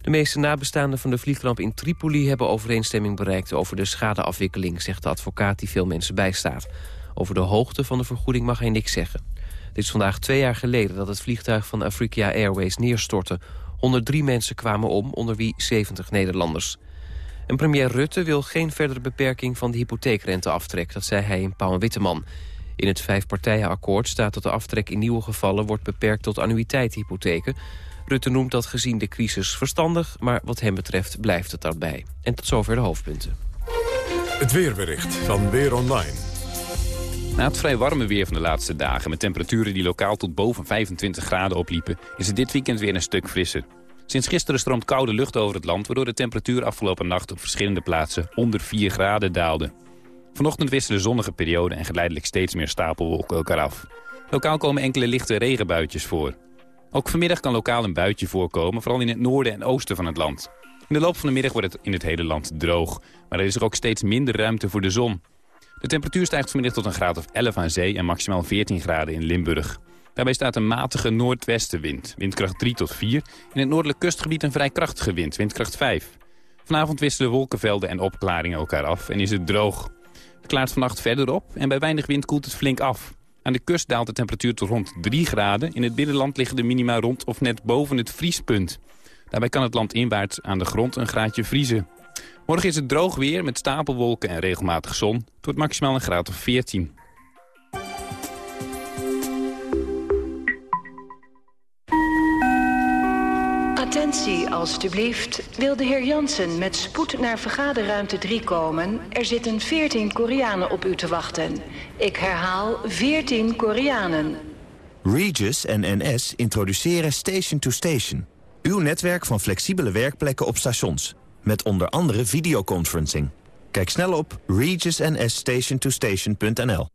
De meeste nabestaanden van de vliegramp in Tripoli hebben overeenstemming bereikt over de schadeafwikkeling, zegt de advocaat die veel mensen bijstaat. Over de hoogte van de vergoeding mag hij niks zeggen. Dit is vandaag twee jaar geleden dat het vliegtuig van Afrika Airways neerstortte. 103 mensen kwamen om, onder wie 70 Nederlanders. En premier Rutte wil geen verdere beperking van de hypotheekrenteaftrek. Dat zei hij in Pauw en Witteman. In het vijfpartijenakkoord staat dat de aftrek in nieuwe gevallen... wordt beperkt tot annuïteithypotheken. Rutte noemt dat gezien de crisis verstandig... maar wat hem betreft blijft het daarbij. En tot zover de hoofdpunten. Het weerbericht van Weer Online. Na het vrij warme weer van de laatste dagen... met temperaturen die lokaal tot boven 25 graden opliepen... is het dit weekend weer een stuk frisser. Sinds gisteren stroomt koude lucht over het land... waardoor de temperatuur afgelopen nacht op verschillende plaatsen onder 4 graden daalde. Vanochtend wisselen zonnige perioden en geleidelijk steeds meer stapelwolken elkaar af. Lokaal komen enkele lichte regenbuitjes voor. Ook vanmiddag kan lokaal een buitje voorkomen, vooral in het noorden en oosten van het land. In de loop van de middag wordt het in het hele land droog. Maar er is er ook steeds minder ruimte voor de zon. De temperatuur stijgt vanmiddag tot een graad of 11 aan zee en maximaal 14 graden in Limburg. Daarbij staat een matige noordwestenwind, windkracht 3 tot 4. In het noordelijk kustgebied een vrij krachtige wind, windkracht 5. Vanavond wisselen wolkenvelden en opklaringen elkaar af en is het droog. Het klaart vannacht verder op en bij weinig wind koelt het flink af. Aan de kust daalt de temperatuur tot rond 3 graden. In het binnenland liggen de minima rond of net boven het vriespunt. Daarbij kan het land inwaarts aan de grond een graadje vriezen. Morgen is het droog weer met stapelwolken en regelmatig zon. Het wordt maximaal een graad of 14. Attentie, alstublieft. Wil de heer Jansen met spoed naar vergaderruimte 3 komen? Er zitten 14 Koreanen op u te wachten. Ik herhaal 14 Koreanen. Regis en NS introduceren Station to Station. Uw netwerk van flexibele werkplekken op stations. Met onder andere videoconferencing. Kijk snel op regisnsstationtostation.nl.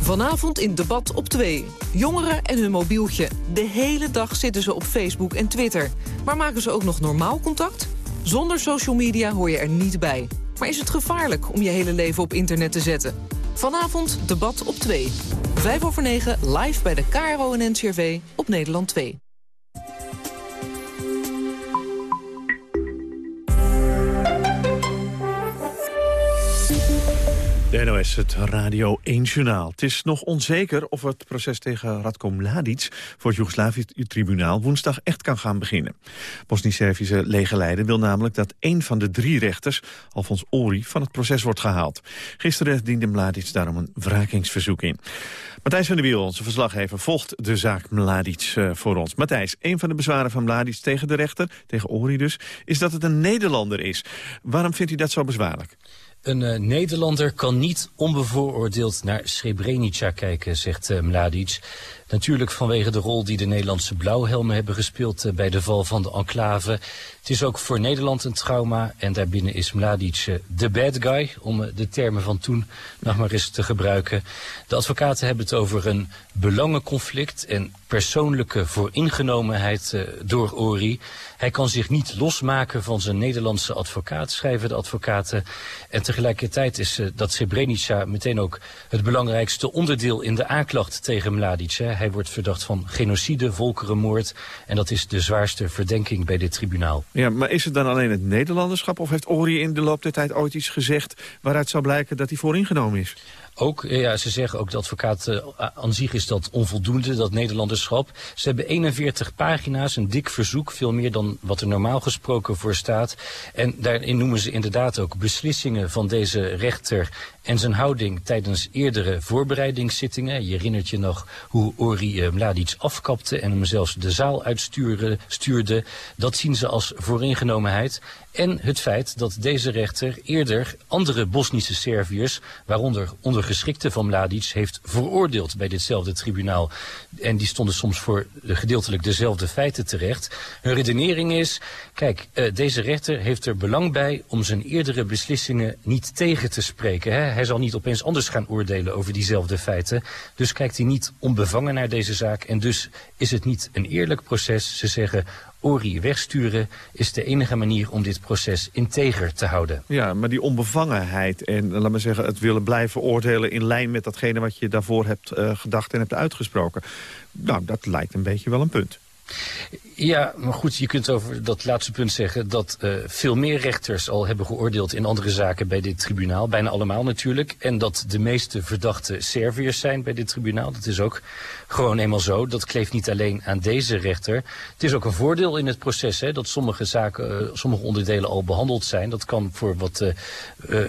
Vanavond in Debat op 2. Jongeren en hun mobieltje. De hele dag zitten ze op Facebook en Twitter. Maar maken ze ook nog normaal contact? Zonder social media hoor je er niet bij. Maar is het gevaarlijk om je hele leven op internet te zetten? Vanavond Debat op 2. 5 over 9 live bij de KRO en NCRV op Nederland 2. De NOS, het Radio 1 Journaal. Het is nog onzeker of het proces tegen Radko Mladic... voor het Joegoslavië-tribunaal woensdag echt kan gaan beginnen. Bosnisch-Servische legerleider wil namelijk dat één van de drie rechters... Alfons Ori, van het proces wordt gehaald. Gisteren diende Mladic daarom een wrakingsverzoek in. Matthijs van der Wiel, onze verslaggever, volgt de zaak Mladic uh, voor ons. Matthijs, een van de bezwaren van Mladic tegen de rechter, tegen Ori dus... is dat het een Nederlander is. Waarom vindt u dat zo bezwaarlijk? Een uh, Nederlander kan niet onbevooroordeeld naar Srebrenica kijken, zegt uh, Mladic. Natuurlijk vanwege de rol die de Nederlandse blauwhelmen hebben gespeeld uh, bij de val van de enclave. Het is ook voor Nederland een trauma en daarbinnen is Mladic de bad guy, om de termen van toen nog maar eens te gebruiken. De advocaten hebben het over een belangenconflict en persoonlijke vooringenomenheid door Ori. Hij kan zich niet losmaken van zijn Nederlandse advocaat, schrijven de advocaten. En tegelijkertijd is dat Srebrenica meteen ook het belangrijkste onderdeel in de aanklacht tegen Mladic. Hij wordt verdacht van genocide, volkerenmoord. En dat is de zwaarste verdenking bij dit tribunaal. Ja, maar is het dan alleen het Nederlanderschap? Of heeft Ori in de loop der tijd ooit iets gezegd waaruit zou blijken dat hij vooringenomen is? Ook, ja, ze zeggen ook de advocaat uh, aan zich is dat onvoldoende, dat Nederlanderschap. Ze hebben 41 pagina's, een dik verzoek, veel meer dan wat er normaal gesproken voor staat. En daarin noemen ze inderdaad ook beslissingen van deze rechter en zijn houding tijdens eerdere voorbereidingszittingen. Je herinnert je nog hoe Ori uh, Mladic afkapte en hem zelfs de zaal uitstuurde. Dat zien ze als vooringenomenheid. En het feit dat deze rechter eerder andere Bosnische Serviërs, waaronder ondergeschikte van Mladic, heeft veroordeeld bij ditzelfde tribunaal. En die stonden soms voor gedeeltelijk dezelfde feiten terecht. Hun redenering is, kijk, uh, deze rechter heeft er belang bij om zijn eerdere beslissingen niet tegen te spreken. Hij zal niet opeens anders gaan oordelen over diezelfde feiten. Dus kijkt hij niet onbevangen naar deze zaak. En dus is het niet een eerlijk proces. Ze zeggen, Ori wegsturen is de enige manier om dit proces integer te houden. Ja, maar die onbevangenheid en laat maar zeggen, het willen blijven oordelen... in lijn met datgene wat je daarvoor hebt uh, gedacht en hebt uitgesproken... nou, dat lijkt een beetje wel een punt. Ja, maar goed, je kunt over dat laatste punt zeggen dat uh, veel meer rechters al hebben geoordeeld in andere zaken bij dit tribunaal. Bijna allemaal natuurlijk. En dat de meeste verdachte Serviërs zijn bij dit tribunaal. Dat is ook gewoon eenmaal zo. Dat kleeft niet alleen aan deze rechter. Het is ook een voordeel in het proces hè, dat sommige zaken, uh, sommige onderdelen al behandeld zijn. Dat kan voor wat uh,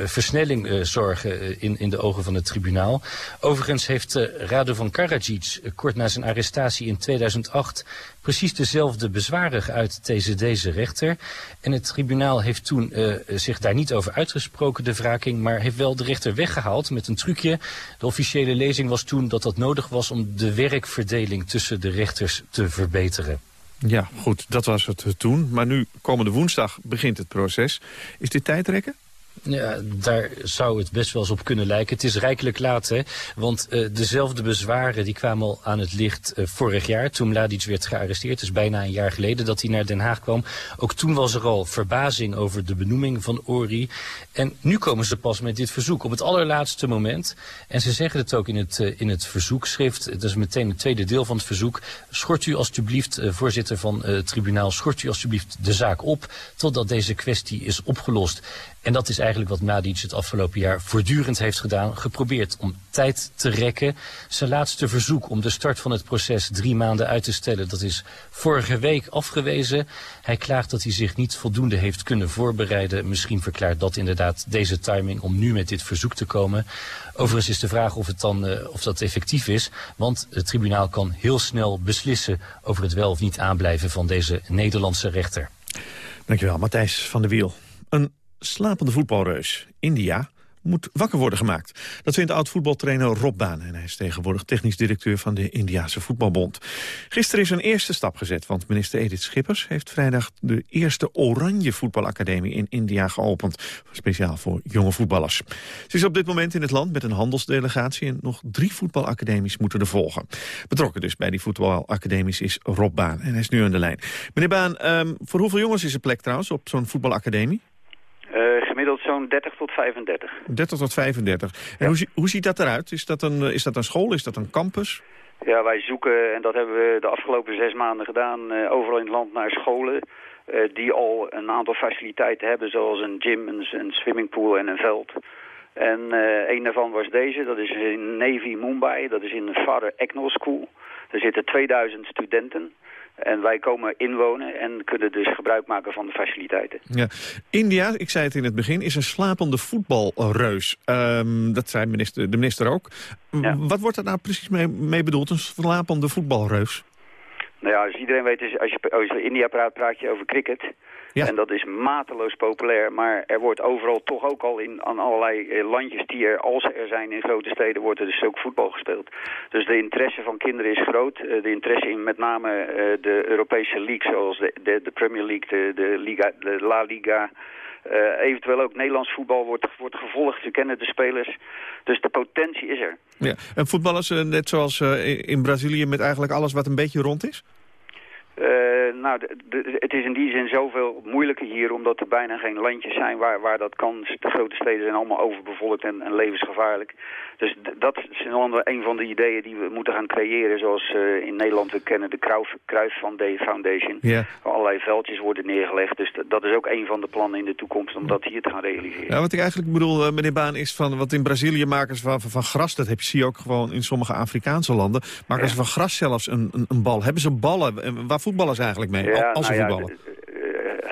versnelling zorgen in, in de ogen van het tribunaal. Overigens heeft Radovan Karadzic kort na zijn arrestatie in 2008 precies dezelfde bezwaren geuit tegen deze rechter. En het tribunaal heeft toen zich daar niet over uitgesproken, de wraking, maar heeft wel de rechter weggehaald met een trucje. De officiële lezing was toen dat dat nodig was om de werkverdeling tussen de rechters te verbeteren. Ja, goed, dat was het toen. Maar nu, komende woensdag, begint het proces. Is dit tijdrekken? Ja, daar zou het best wel eens op kunnen lijken. Het is rijkelijk laat, hè. Want uh, dezelfde bezwaren die kwamen al aan het licht uh, vorig jaar... toen Mladic werd gearresteerd. Dus bijna een jaar geleden dat hij naar Den Haag kwam. Ook toen was er al verbazing over de benoeming van Ori. En nu komen ze pas met dit verzoek op het allerlaatste moment. En ze zeggen het ook in het, uh, in het verzoekschrift. Dat is meteen het tweede deel van het verzoek. Schort u alstublieft, voorzitter van het tribunaal... schort u alstublieft de zaak op totdat deze kwestie is opgelost. En dat is eigenlijk wat Mladic het afgelopen jaar voortdurend heeft gedaan. Geprobeerd om tijd te rekken. Zijn laatste verzoek om de start van het proces drie maanden uit te stellen... dat is vorige week afgewezen. Hij klaagt dat hij zich niet voldoende heeft kunnen voorbereiden. Misschien verklaart dat inderdaad deze timing om nu met dit verzoek te komen. Overigens is de vraag of, het dan, uh, of dat effectief is. Want het tribunaal kan heel snel beslissen over het wel of niet aanblijven van deze Nederlandse rechter. Dankjewel, Matthijs van der Wiel. Een slapende voetbalreus, India, moet wakker worden gemaakt. Dat vindt oud-voetbaltrainer Rob Baan. En hij is tegenwoordig technisch directeur van de Indiase Voetbalbond. Gisteren is een eerste stap gezet, want minister Edith Schippers... heeft vrijdag de eerste Oranje Voetbalacademie in India geopend. Speciaal voor jonge voetballers. Ze is op dit moment in het land met een handelsdelegatie... en nog drie voetbalacademies moeten er volgen. Betrokken dus bij die voetbalacademies is Rob Baan. En hij is nu aan de lijn. Meneer Baan, um, voor hoeveel jongens is er plek trouwens op zo'n voetbalacademie? Uh, gemiddeld zo'n 30 tot 35. 30 tot 35. En hoe, hoe, ziet dat eruit? Is dat, een, is dat een school? Is dat een campus? Ja, wij zoeken, en dat hebben we de afgelopen zes maanden gedaan... Uh, overal in het land naar scholen uh, die al een aantal faciliteiten hebben... zoals een gym, een, een swimmingpool en een veld. En een daarvan was deze, dat is in Navy Mumbai, dat is in de Father Ecknell School. Er zitten 2000 studenten. En wij komen inwonen en kunnen dus gebruik maken van de faciliteiten. Ja. India, ik zei het in het begin, is een slapende voetbalreus. Um, dat zei minister, de minister ook. Wat wordt er nou precies mee, mee bedoeld, een slapende voetbalreus? Nou ja, als iedereen weet, is, als je over India praat, praat je over cricket. Ja. En dat is mateloos populair. Maar er wordt overal toch ook al in aan allerlei eh, landjes die er, als er zijn in grote steden, wordt er dus ook voetbal gespeeld. Dus de interesse van kinderen is groot. Eh, de interesse in met name eh, de Europese league, zoals de, de, de Premier League, de, de, Liga, de La Liga... Uh, eventueel ook Nederlands voetbal wordt, wordt gevolgd. Ze kennen de spelers. Dus de potentie is er. Ja. En voetballen ze net zoals uh, in Brazilië met eigenlijk alles wat een beetje rond is? Uh, nou, de, het is in die zin zoveel moeilijker hier, omdat er bijna geen landjes zijn waar, waar dat kan. De grote steden zijn allemaal overbevolkt en, en levensgevaarlijk. Dus dat is een van de ideeën die we moeten gaan creëren. Zoals uh, in Nederland, we kennen de Kruif Foundation. Ja. Waar allerlei veldjes worden neergelegd. Dus dat is ook een van de plannen in de toekomst om dat hier te gaan realiseren. Ja, wat ik eigenlijk bedoel, uh, meneer Baan, is van wat in Brazilië maken ze van, van, gras. Dat heb je, zie je ook gewoon in sommige Afrikaanse landen. Maken ja. ze van gras zelfs een, een, een, bal. Hebben ze ballen? Waar voetballen ze eigenlijk mee? Ja, als ze nou voetballen? Ja,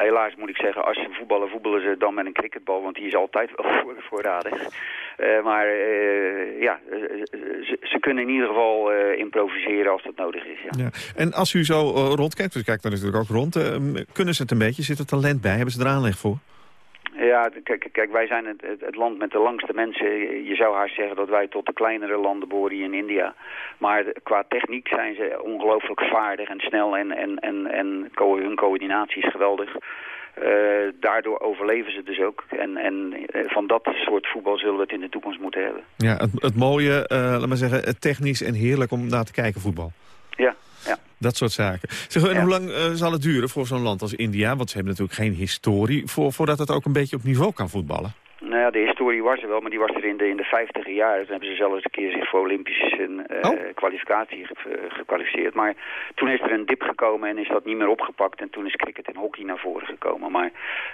helaas moet ik zeggen, als ze voetballen, voetballen ze dan met een cricketbal, want die is altijd wel voor, voorradig. Uh, maar uh, ja, ze, ze, kunnen in ieder geval uh, improviseren als dat nodig is. Ja. ja. En als u zo rondkijkt, dus kijkt dan natuurlijk ook rond, kunnen ze het een beetje? Zit er talent bij? Hebben ze er aanleg voor? Ja, kijk, kijk wij zijn het, het, land met de langste mensen. Je zou haast zeggen dat wij tot de kleinere landen behoren in India. Maar qua techniek zijn ze ongelooflijk vaardig en snel en, en, en, en hun coördinatie is geweldig. Uh, daardoor overleven ze dus ook. En, en van dat soort voetbal zullen we het in de toekomst moeten hebben. Ja, het, het mooie, uh, laat maar zeggen, technisch en heerlijk om naar te kijken voetbal. Dat soort zaken. Zeg, en hoe lang uh, zal het duren voor zo'n land als India? Want ze hebben natuurlijk geen historie... Voor, voordat het ook een beetje op niveau kan voetballen. Nou ja, de historie was er wel, maar die was er in de, in de 50 jaar. Toen hebben ze zelfs een keer zich voor Olympische uh, oh. kwalificatie ge gekwalificeerd. Maar toen is er een dip gekomen en is dat niet meer opgepakt. En toen is cricket en hockey naar voren gekomen. Maar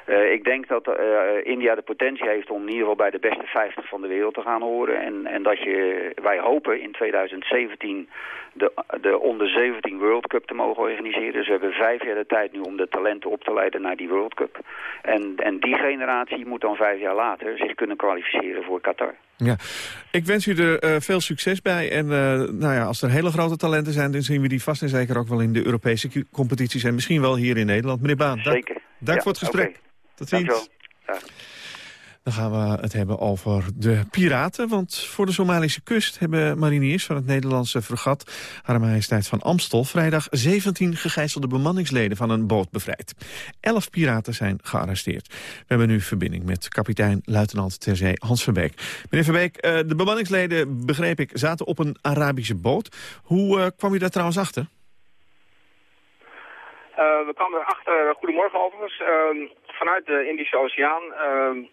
uh, ik denk dat India de potentie heeft om in ieder geval bij de beste 50 van de wereld te gaan horen. En, en dat je, wij hopen in 2017 de, de onder 17 World Cup te mogen organiseren. Dus we hebben vijf jaar de tijd nu om de talenten op te leiden naar die World Cup. En, en die generatie moet dan vijf jaar later zich kunnen kwalificeren voor Qatar. Ja, ik wens u er uh, veel succes bij. En uh, nou ja, als er hele grote talenten zijn, dan zien we die vast en zeker ook wel in de Europese competities. En misschien wel hier in Nederland. Meneer Baan, dank, zeker. dank ja, voor het gesprek. Okay. Tot ziens. Dan gaan we het hebben over de piraten. Want voor de Somalische kust hebben mariniers van het Nederlandse fregat... Hare Majesteit van Amstel vrijdag 17 gegijzelde bemanningsleden van een boot bevrijd. Elf piraten zijn gearresteerd. We hebben nu verbinding met kapitein luitenant ter zee Hans Verbeek. Meneer Verbeek, de bemanningsleden, begreep ik, zaten op een Arabische boot. Hoe kwam u daar trouwens achter? Uh, we kwamen erachter, goedemorgen overigens, uh, vanuit de Indische Oceaan... Uh,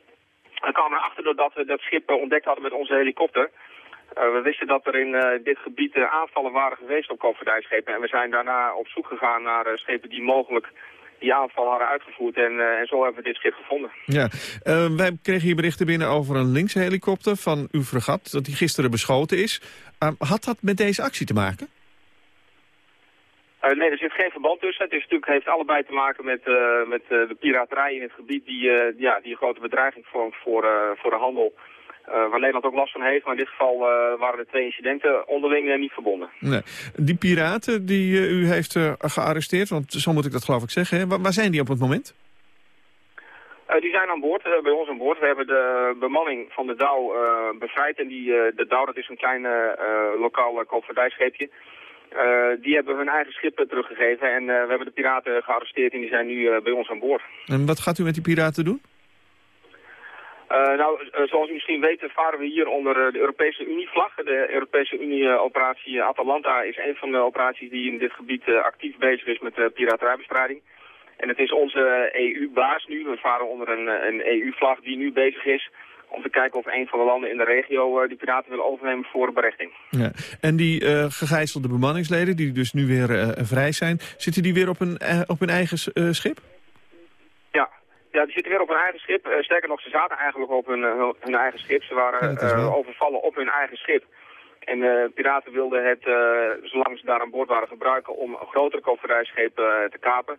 we kwamen erachter doordat we dat schip ontdekt hadden met onze helikopter. Uh, we wisten dat er in uh, dit gebied aanvallen waren geweest op koopvaardijschepen. En we zijn daarna op zoek gegaan naar schepen die mogelijk die aanval hadden uitgevoerd. En, en zo hebben we dit schip gevonden. Ja, wij kregen hier berichten binnen over een linkse helikopter van uw fregat... dat die gisteren beschoten is. had dat met deze actie te maken? Uh, nee, er zit geen verband tussen. Het is natuurlijk, heeft allebei te maken met, uh, met uh, de piraterij in het gebied die, ja, die een grote bedreiging vormt voor, voor de handel. waar Nederland ook last van heeft, maar in dit geval waren de twee incidenten onderling niet verbonden. Nee. Die piraten die u heeft gearresteerd, want zo moet ik dat geloof ik zeggen, hè? Waar, waar zijn die op het moment? die zijn aan boord, bij ons aan boord. We hebben de bemanning van de Douw bevrijd. En die, de Douw dat is een klein lokaal koopvaardijscheepje. Uh, die hebben hun eigen schip teruggegeven en uh, we hebben de piraten gearresteerd en die zijn nu uh, bij ons aan boord. En wat gaat u met die piraten doen? nou, zoals u misschien weet varen we hier onder de Europese Unie-vlag. De Europese Unie-operatie Atalanta is een van de operaties die in dit gebied actief bezig is met piraterijbestrijding. En het is onze EU-baas nu. We varen onder een, een EU-vlag die nu bezig is om te kijken of een van de landen in de regio uh, die piraten willen overnemen voor berechting. Ja. En die uh, gegijzelde bemanningsleden, die dus nu weer uh, vrij zijn, zitten die weer op hun, op hun eigen schip? Ja, Ja, die zitten weer op hun eigen schip. Uh, sterker nog, ze zaten eigenlijk op hun, uh, hun eigen schip. Ze waren uh, overvallen op hun eigen schip. En de piraten wilden het, zolang ze daar aan boord waren, gebruiken om een grotere koopvaardijschepen te kapen.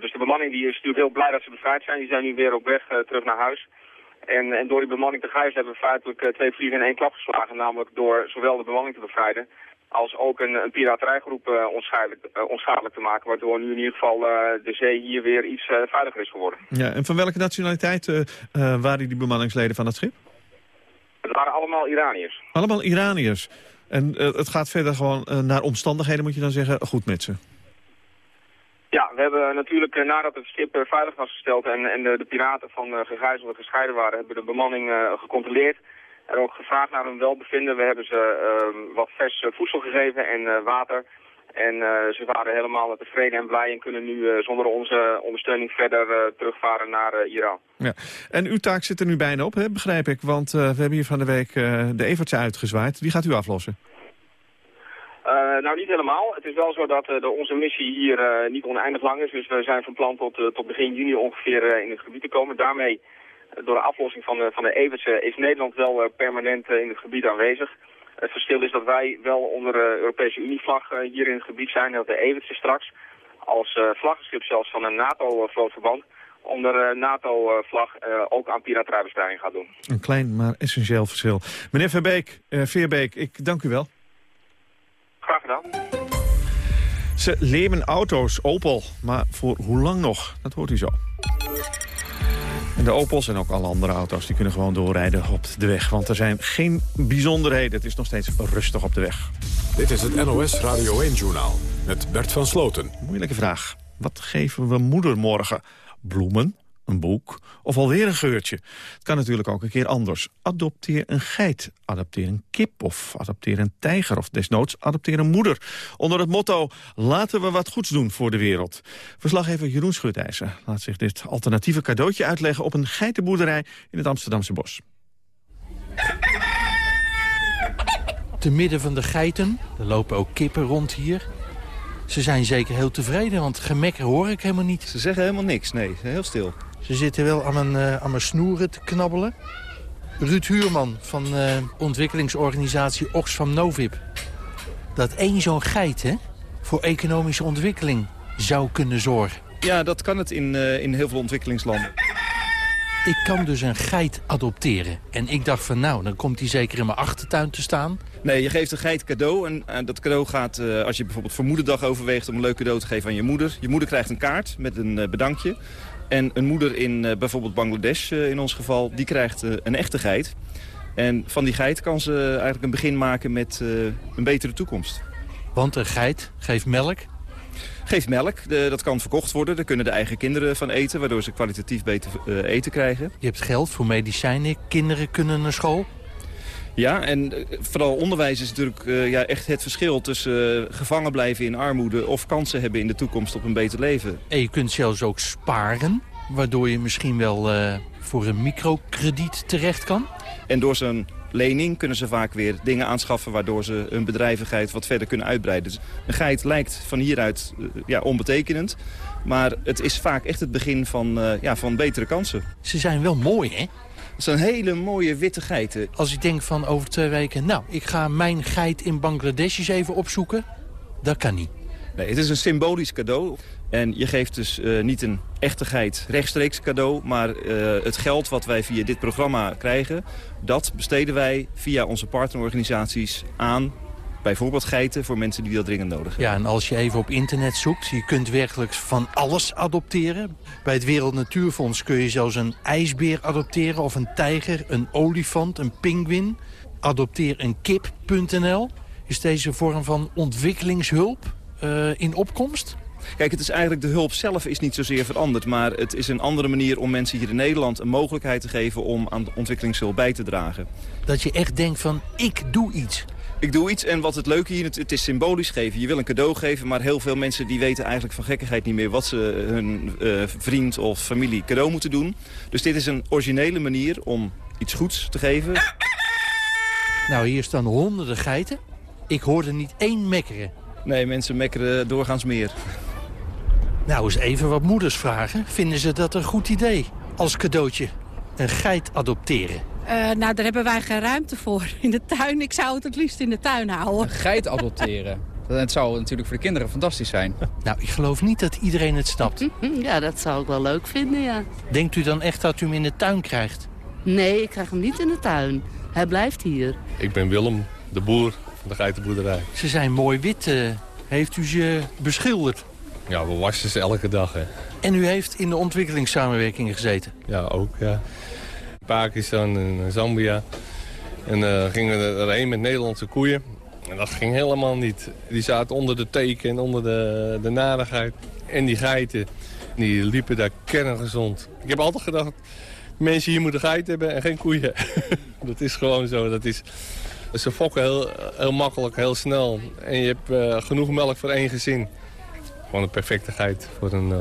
dus de bemanning die is natuurlijk heel blij dat ze bevrijd zijn. Die zijn nu weer op weg terug naar huis. En, en door die bemanning te gijzen hebben we feitelijk twee vliegen in één klap geslagen. Namelijk door zowel de bemanning te bevrijden als ook een, een piraterijgroep uh, onschadelijk, uh, onschadelijk, te maken. Waardoor nu in ieder geval uh, de zee hier weer iets veiliger is geworden. Ja, en van welke nationaliteit waren die bemanningsleden van het schip? Het waren allemaal Iraniërs. Allemaal Iraniërs. En het gaat verder gewoon naar omstandigheden, moet je dan zeggen, goed met ze? Ja, we hebben natuurlijk nadat het schip veilig was gesteld en, en de, de piraten van gegijzelden gescheiden waren, hebben de bemanning gecontroleerd en ook gevraagd naar hun welbevinden. We hebben ze uh, wat vers eh, voedsel gegeven en water. En ze waren helemaal tevreden en blij en kunnen nu zonder onze ondersteuning verder terugvaren naar Iran. Ja. En uw taak zit er nu bijna op, hè, begrijp ik. Want we hebben hier van de week de Evertse uitgezwaaid. Die gaat u aflossen? Nou, niet helemaal. Het is wel zo dat de, onze missie hier niet oneindig lang is. Dus we zijn van plan tot, tot begin juni ongeveer in het gebied te komen. Daarmee door de aflossing van van de Evertse is Nederland wel eh, permanent eh, in het gebied aanwezig. Het verschil is dat wij wel onder de Europese Unie-vlag eh, hier in het gebied zijn. Dat de Evertse straks als vlaggenschip zelfs van een NATO-vlootverband onder NATO-vlag ook aan piraterijbestrijding gaat doen. Een klein maar essentieel verschil. Meneer Verbeek, Veerbeek, ik dank u wel. Graag gedaan. Ze lemen auto's, Opel. Maar voor hoe lang nog? Dat hoort u zo. En de Opels en ook alle andere auto's die kunnen gewoon doorrijden op de weg. Want er zijn geen bijzonderheden. Het is nog steeds rustig op de weg. Dit is het NOS Radio 1-journaal met Bert van Sloten. Moeilijke vraag. Wat geven we moeder morgen? Bloemen? Een boek of alweer een geurtje. Het kan natuurlijk ook een keer anders. Adopteer een geit, adopteer een kip of adopteer een tijger... of desnoods adopteer een moeder. Onder het motto laten we wat goeds doen voor de wereld. Verslaggever Jeroen Schutijzer laat zich dit alternatieve cadeautje uitleggen... op een geitenboerderij in het Amsterdamse bos. Te midden van de geiten, er lopen ook kippen rond hier... Ze zijn zeker heel tevreden, want gemekker hoor ik helemaal niet. Ze zeggen helemaal niks, nee. Heel stil. Ze zitten wel aan mijn, uh, aan mijn snoeren te knabbelen. Ruud Huurman van uh, ontwikkelingsorganisatie Oxfam Novib. Dat één zo'n geit hè, voor economische ontwikkeling zou kunnen zorgen. Ja, dat kan het in, uh, in heel veel ontwikkelingslanden. Ik kan dus een geit adopteren. En ik dacht van nou, dan komt hij zeker in mijn achtertuin te staan. Nee, je geeft een geit cadeau. En dat cadeau gaat, uh, als je bijvoorbeeld voor moederdag overweegt... om een leuk cadeau te geven aan je moeder. Je moeder krijgt een kaart met een uh, bedankje. En een moeder in uh, bijvoorbeeld Bangladesh uh, in ons geval, die krijgt uh, een echte geit. En van die geit kan ze eigenlijk een begin maken met een betere toekomst. Want een geit geeft melk? Geeft melk, de, dat kan verkocht worden. Daar kunnen de eigen kinderen van eten, waardoor ze kwalitatief beter eten krijgen. Je hebt geld voor medicijnen, kinderen kunnen naar school? Ja, en vooral onderwijs is natuurlijk uh, ja, echt het verschil tussen uh, gevangen blijven in armoede... of kansen hebben in de toekomst op een beter leven. En je kunt zelfs ook sparen, waardoor je misschien wel uh, voor een microkrediet terecht kan. En door zo'n lening kunnen ze vaak weer dingen aanschaffen... waardoor ze hun bedrijvigheid wat verder kunnen uitbreiden. Dus een geit lijkt van hieruit ja, onbetekenend... maar het is vaak echt het begin van, ja, van betere kansen. Ze zijn wel mooi, hè? Het zijn hele mooie witte geiten. Als ik denk van over twee weken... nou, ik ga mijn geit in Bangladesh eens even opzoeken... dat kan niet. Nee, het is een symbolisch cadeau. En je geeft dus uh, niet een echte geit rechtstreeks cadeau... maar uh, het geld wat wij via dit programma krijgen... dat besteden wij via onze partnerorganisaties aan bijvoorbeeld geiten voor mensen die dat dringend nodig hebben. Ja, en als je even op internet zoekt, je kunt werkelijk van alles adopteren. Bij het Wereld Natuurfonds kun je zelfs een ijsbeer adopteren of een tijger, een olifant, een pinguïn. Adopteer een kip.nl. Is deze vorm van ontwikkelingshulp uh, in opkomst? Kijk, het is eigenlijk de hulp zelf is niet zozeer veranderd... maar het is een andere manier om mensen hier in Nederland een mogelijkheid te geven... om aan de ontwikkelingshulp bij te dragen. Dat je echt denkt van, ik doe iets. Ik doe iets en wat het leuke hier, het, het, is symbolisch geven. Je wil een cadeau geven, maar heel veel mensen die weten eigenlijk van gekkigheid niet meer... wat ze hun uh, vriend of familie cadeau moeten doen. Dus dit is een originele manier om iets goeds te geven. Nou, hier staan honderden geiten. Ik hoorde niet één mekkeren. Nee, mensen mekkeren doorgaans meer. Nou, eens even wat moeders vragen. Vinden ze dat een goed idee? Als cadeautje een geit adopteren. Uh, nou, daar hebben wij geen ruimte voor in de tuin. Ik zou het het liefst in de tuin houden. Een geit adopteren? Dat zou natuurlijk voor de kinderen fantastisch zijn. Nou, ik geloof niet dat iedereen het snapt. Ja, dat zou ik wel leuk vinden, ja. Denkt u dan echt dat u hem in de tuin krijgt? Nee, ik krijg hem niet in de tuin. Hij blijft hier. Ik ben Willem, de boer van de geitenboerderij. Ze zijn mooi wit. Uh, heeft u ze beschilderd? Ja, we wassen ze elke dag, hè. En u heeft in de ontwikkelingssamenwerking gezeten? Ja, ook, ja. Pakistan en Zambia. En uh, gingen we erheen met Nederlandse koeien. En dat ging helemaal niet. Die zaten onder de teken en onder de, de narigheid. En die geiten, die liepen daar kerngezond. Ik heb altijd gedacht, mensen hier moeten geiten hebben en geen koeien. dat is gewoon zo. Dat is, ze fokken heel, heel makkelijk, heel snel. En je hebt uh, genoeg melk voor één gezin. Gewoon een perfecte geit voor een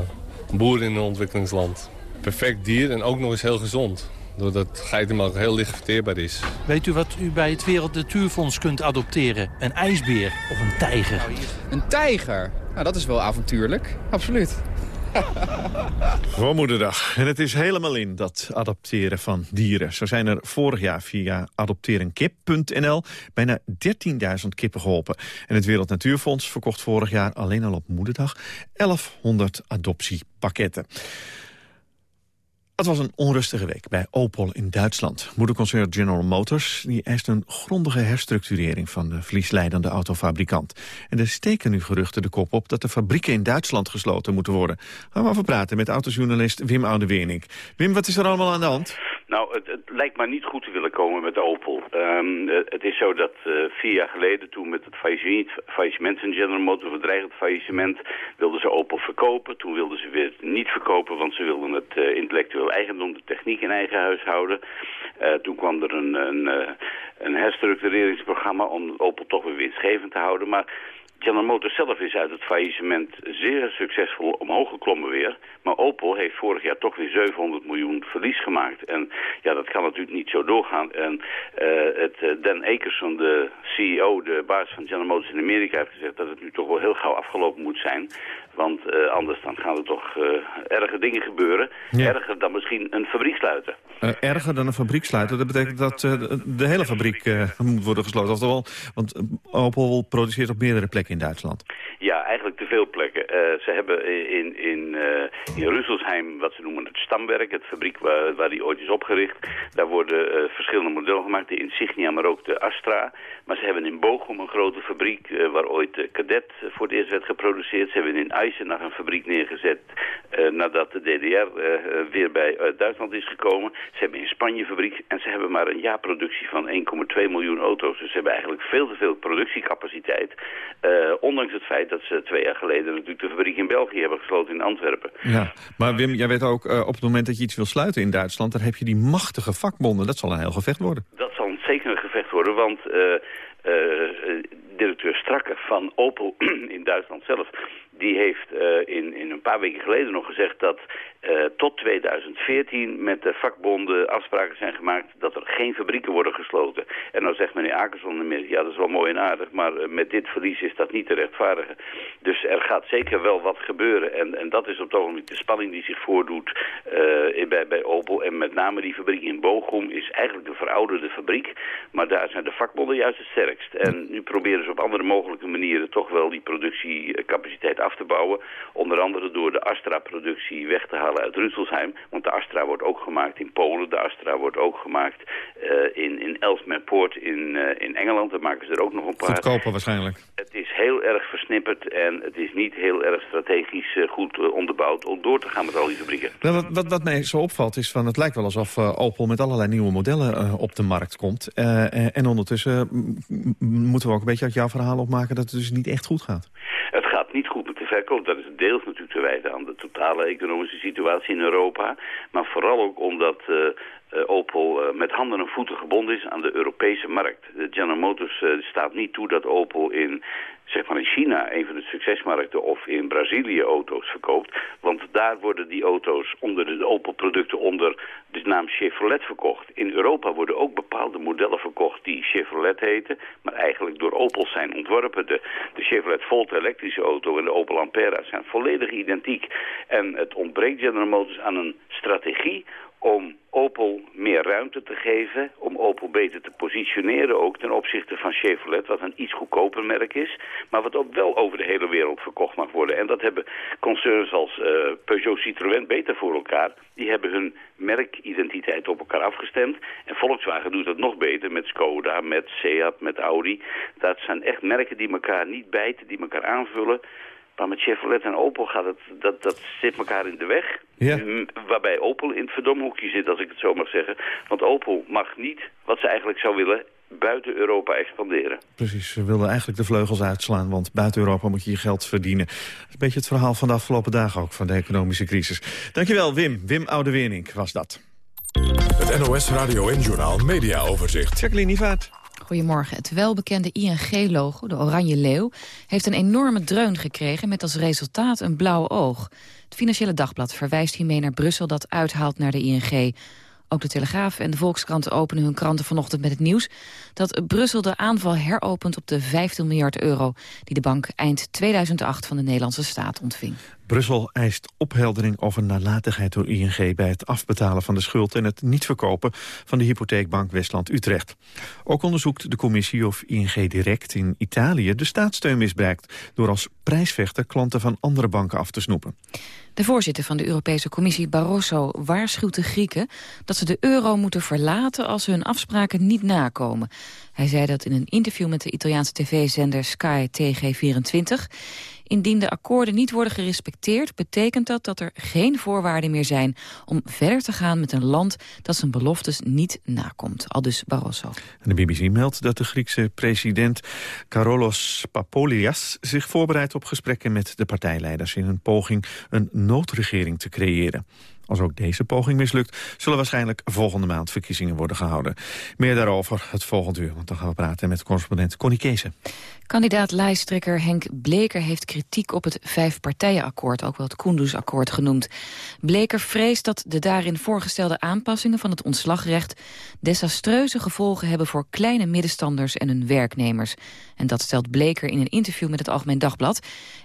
boer in een ontwikkelingsland. Perfect dier en ook nog eens heel gezond. Doordat geitenmelk heel licht verteerbaar is. Weet u wat u bij het Wereld Natuurfonds kunt adopteren? Een ijsbeer of een tijger? Een tijger? Nou, dat is wel avontuurlijk. Absoluut. Voor moederdag. En het is helemaal in, dat adopteren van dieren. Zo zijn er vorig jaar via adopterenkip.nl bijna 13.000 kippen geholpen. En het Wereld Natuurfonds verkocht vorig jaar alleen al op moederdag 1100 adoptiepakketten. Het was een onrustige week bij Opel in Duitsland. Moederconcern General Motors die eist een grondige herstructurering van de verliesleidende autofabrikant. En er steken nu geruchten de kop op dat de fabrieken in Duitsland gesloten moeten worden. Gaan we over praten met autojournalist Wim Oudeweenink. Wim, wat is er allemaal aan de hand? Nou, het, lijkt maar niet goed te willen komen met Opel. Um, het is zo dat uh, vier jaar geleden, toen met het faillissement, faillissement van General Motors, faillissement, wilden ze Opel verkopen. Toen wilden ze weer niet verkopen, want ze wilden het uh, intellectueel eigendom, de techniek in eigen huis houden. Toen kwam er een, een, een herstructureringsprogramma om Opel toch weer winstgevend te houden. Maar General Motors zelf is uit het faillissement zeer succesvol omhoog geklommen weer. Maar Opel heeft vorig jaar toch weer 700 miljoen verlies gemaakt. En ja, dat kan natuurlijk niet zo doorgaan. En uh, het, uh, Dan Akerson, de CEO, de baas van General Motors in Amerika, heeft gezegd dat het nu toch wel heel gauw afgelopen moet zijn. Want uh, anders dan gaan er toch erge dingen gebeuren. Ja. Erger dan misschien een fabriek sluiten. erger dan een fabriek sluiten? Dat betekent dat de hele fabriek moet worden gesloten. Oftewel, want Opel produceert op meerdere plekken in Duitsland? Ja, eigenlijk veel plekken. Uh, ze hebben in, in, uh, in Rüsselsheim wat ze noemen het stamwerk, het fabriek waar, waar die ooit is opgericht. Daar worden uh, verschillende modellen gemaakt, de Insignia, maar ook de Astra. Maar ze hebben in Bochum een grote fabriek waar ooit de Cadet voor het eerst werd geproduceerd. Ze hebben in Eisenach een fabriek neergezet nadat de DDR weer bij Duitsland is gekomen. Ze hebben in Spanje fabriek en ze hebben maar een jaarproductie van 1,2 miljoen auto's. Dus ze hebben eigenlijk veel te veel productiecapaciteit. Ondanks het feit dat ze twee jaar geleden natuurlijk de fabriek in België hebben gesloten in Antwerpen. Ja, maar Wim, jij weet ook, uh, op het moment dat je iets wil sluiten in Duitsland... dan heb je die machtige vakbonden. Dat zal een heel gevecht worden. Dat zal zeker een gevecht worden, want... Uh, directeur Strakke van Opel in Duitsland zelf die heeft uh, in, in een paar weken geleden nog gezegd dat uh, tot 2014 met de vakbonden afspraken zijn gemaakt dat er geen fabrieken worden gesloten. En dan zegt meneer Akerson, ja dat is wel mooi en aardig, maar uh, met dit verlies is dat niet te rechtvaardigen. Dus er gaat zeker wel wat gebeuren en, en dat is op het de spanning die zich voordoet bij, bij Opel. En met name die fabriek in Bochum is eigenlijk een verouderde fabriek, maar daar zijn de vakbonden juist het sterkst. En nu proberen ze op andere mogelijke manieren toch wel die productiecapaciteit af te bouwen. Onder andere door de Astra-productie weg te halen uit Rüsselsheim. Want de Astra wordt ook gemaakt in Polen. De Astra wordt ook gemaakt uh, in, in Ellesmere Port in, uh, in Engeland. Daar maken ze er ook nog een paar. Goedkoper waarschijnlijk. Het is heel erg versnipperd en het is niet heel erg strategisch uh, goed onderbouwd om door te gaan met al die fabrieken. Nou, wat, wat, wat, mij zo opvalt is van het lijkt wel alsof Opel met allerlei nieuwe modellen op de markt komt. en ondertussen moeten we ook een beetje uit jouw verhaal opmaken dat het dus niet echt goed gaat. Verkoop. Dat is deels natuurlijk te wijten aan de totale economische situatie in Europa. Maar vooral ook omdat uh, uh, Opel met handen en voeten gebonden is aan de Europese markt. De General Motors staat niet toe dat Opel in, zeg maar in China, een van de succesmarkten, of in Brazilië auto's verkoopt. Want daar worden die auto's onder de Opel-producten onder de naam Chevrolet verkocht. In Europa worden ook bepaalde modellen verkocht die Chevrolet heten, maar eigenlijk door Opel zijn ontworpen. De, de Chevrolet Volt elektrische auto en de Opel Ampera zijn volledig identiek. En het ontbreekt General Motors aan een strategie om Opel meer ruimte te geven, om Opel beter te positioneren ook ten opzichte van Chevrolet, wat een iets goedkoper merk is, maar wat ook wel over de hele wereld verkocht mag worden. En dat hebben concerns als uh, Peugeot Citroën beter voor elkaar. Die hebben hun merkidentiteit op elkaar afgestemd. En Volkswagen doet dat nog beter met Skoda, met Seat, met Audi. Dat zijn echt merken die elkaar niet bijten, die elkaar aanvullen. Maar met Chevrolet en Opel gaat het, dat, dat zit elkaar in de weg. Ja. Waarbij Opel in het verdomhoekje zit, als ik het zo mag zeggen. Want Opel mag niet, wat ze eigenlijk zou willen, buiten Europa expanderen. Precies, ze wilden eigenlijk de vleugels uitslaan, want buiten Europa moet je je geld verdienen. Dat is een beetje het verhaal van de afgelopen dagen ook, van de economische crisis. Dankjewel, Wim. Wim Oudewernink was dat. Het NOS Radio en Journaal Media Overzicht. Jacqueline Nivaert. Goedemorgen. Het welbekende ING-logo, de oranje leeuw... heeft een enorme dreun gekregen met als resultaat een blauw oog. Het Financiële Dagblad verwijst hiermee naar Brussel... dat uithaalt naar de ING. Ook de Telegraaf en de Volkskrant openen hun kranten vanochtend met het nieuws... dat Brussel de aanval heropent op de 15 miljard euro... die de bank eind 2008 van de Nederlandse staat ontving. Brussel eist opheldering over nalatigheid door ING... bij het afbetalen van de schuld en het niet verkopen... van de hypotheekbank Westland-Utrecht. Ook onderzoekt de commissie of ING Direct in Italië... de staatssteun misbruikt... door als prijsvechter klanten van andere banken af te snoepen. De voorzitter van de Europese Commissie Barroso waarschuwt de Grieken... dat ze de euro moeten verlaten als ze hun afspraken niet nakomen. Hij zei dat in een interview met de Italiaanse tv-zender Sky TG24... Indien de akkoorden niet worden gerespecteerd... betekent dat dat er geen voorwaarden meer zijn... om verder te gaan met een land dat zijn beloftes niet nakomt. Al dus Barroso. De BBC meldt dat de Griekse president Karolos Papoulias... zich voorbereidt op gesprekken met de partijleiders... in een poging een noodregering te creëren. Als ook deze poging mislukt, zullen waarschijnlijk volgende maand verkiezingen worden gehouden. Meer daarover het volgende uur, want dan gaan we praten met correspondent Connie Keese. Kandidaat-lijsttrekker Henk Bleker heeft kritiek op het vijfpartijenakkoord, ook wel het Kunduz-akkoord genoemd. Bleker vreest dat de daarin voorgestelde aanpassingen van het ontslagrecht desastreuze gevolgen hebben voor kleine middenstanders en hun werknemers. En dat stelt Bleker in een interview met het Algemeen Dagblad.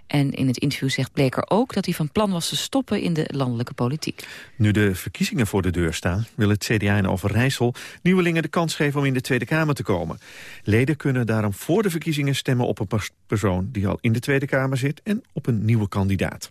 En in het interview zegt Bleker ook dat hij van plan was te stoppen in de landelijke politiek. Nu de verkiezingen voor de deur staan, wil het CDA in Overijssel nieuwelingen de kans geven om in de Tweede Kamer te komen. Leden kunnen daarom voor de verkiezingen stemmen op een persoon die al in de Tweede Kamer zit en op een nieuwe kandidaat.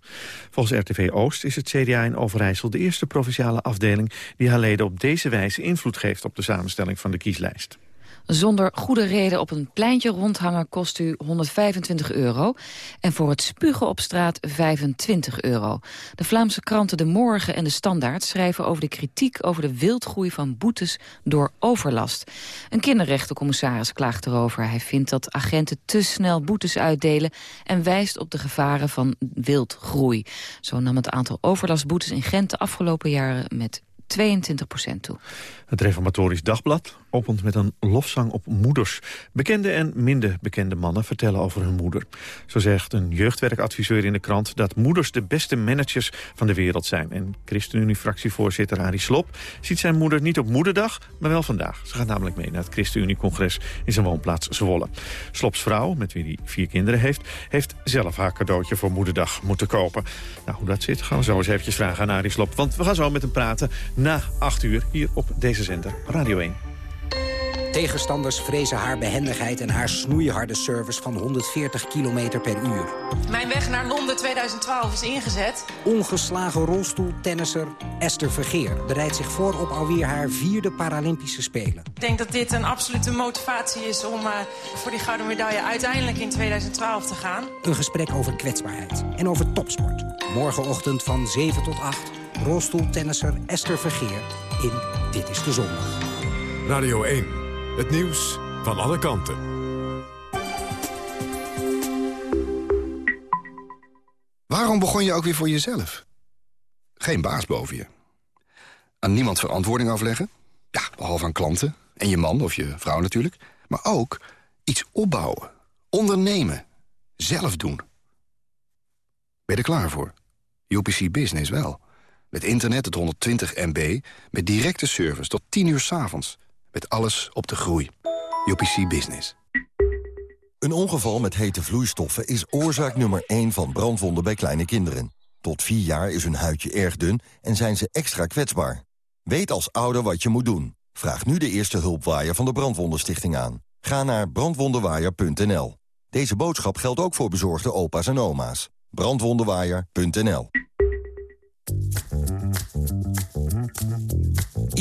Volgens RTV Oost is het CDA in Overijssel de eerste provinciale afdeling die haar leden op deze wijze invloed geeft op de samenstelling van de kieslijst. Zonder goede reden op een pleintje rondhangen kost u 125 euro. En voor het spugen op straat 25 euro. De Vlaamse kranten De Morgen en De Standaard schrijven over de kritiek over de wildgroei van boetes door overlast. Een kinderrechtencommissaris klaagt erover. Hij vindt dat agenten te snel boetes uitdelen en wijst op de gevaren van wildgroei. Zo nam het aantal overlastboetes in Gent de afgelopen jaren met 22% toe. Het Reformatorisch Dagblad opent met een lofzang op moeders. Bekende en minder bekende mannen vertellen over hun moeder. Zo zegt een jeugdwerkadviseur in de krant... dat moeders de beste managers van de wereld zijn. En ChristenUnie-fractievoorzitter Arie Slop ziet zijn moeder niet op moederdag... maar wel vandaag. Ze gaat namelijk mee naar het ChristenUnie-congres in zijn woonplaats Zwolle. Slops vrouw, met wie hij vier kinderen heeft... heeft zelf haar cadeautje voor moederdag moeten kopen. Nou, hoe dat zit, gaan we zo eens eventjes vragen aan Arie Slop. Want we gaan zo met hem praten na acht uur hier op deze zender Radio 1. Tegenstanders vrezen haar behendigheid en haar snoeiharde service van 140 km per uur. Mijn weg naar Londen 2012 is ingezet. Ongeslagen rolstoeltennisser Esther Vergeer bereidt zich voor op alweer haar vierde Paralympische Spelen. Ik denk dat dit een absolute motivatie is om uh, voor die gouden medaille uiteindelijk in 2012 te gaan. Een gesprek over kwetsbaarheid en over topsport. Morgenochtend van 7 tot 8 rolstoeltennisser Esther Vergeer in Dit is de Zondag. Radio 1, het nieuws van alle kanten. Waarom begon je ook weer voor jezelf? Geen baas boven je. Aan niemand verantwoording afleggen? Ja, behalve aan klanten. En je man of je vrouw natuurlijk. Maar ook iets opbouwen. Ondernemen. Zelf doen. Ben je er klaar voor? UPC Business wel. Met internet tot 120 MB. Met directe service tot 10 uur s avonds. Met alles op de groei. UPC Business. Een ongeval met hete vloeistoffen is oorzaak nummer 1 van brandwonden bij kleine kinderen. Tot 4 jaar is hun huidje erg dun en zijn ze extra kwetsbaar. Weet als ouder wat je moet doen. Vraag nu de eerste hulpwaaier van de Brandwondenstichting aan. Ga naar brandwondenwaaier.nl. Deze boodschap geldt ook voor bezorgde opa's en oma's. brandwondenwaaier.nl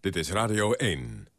Dit is Radio 1.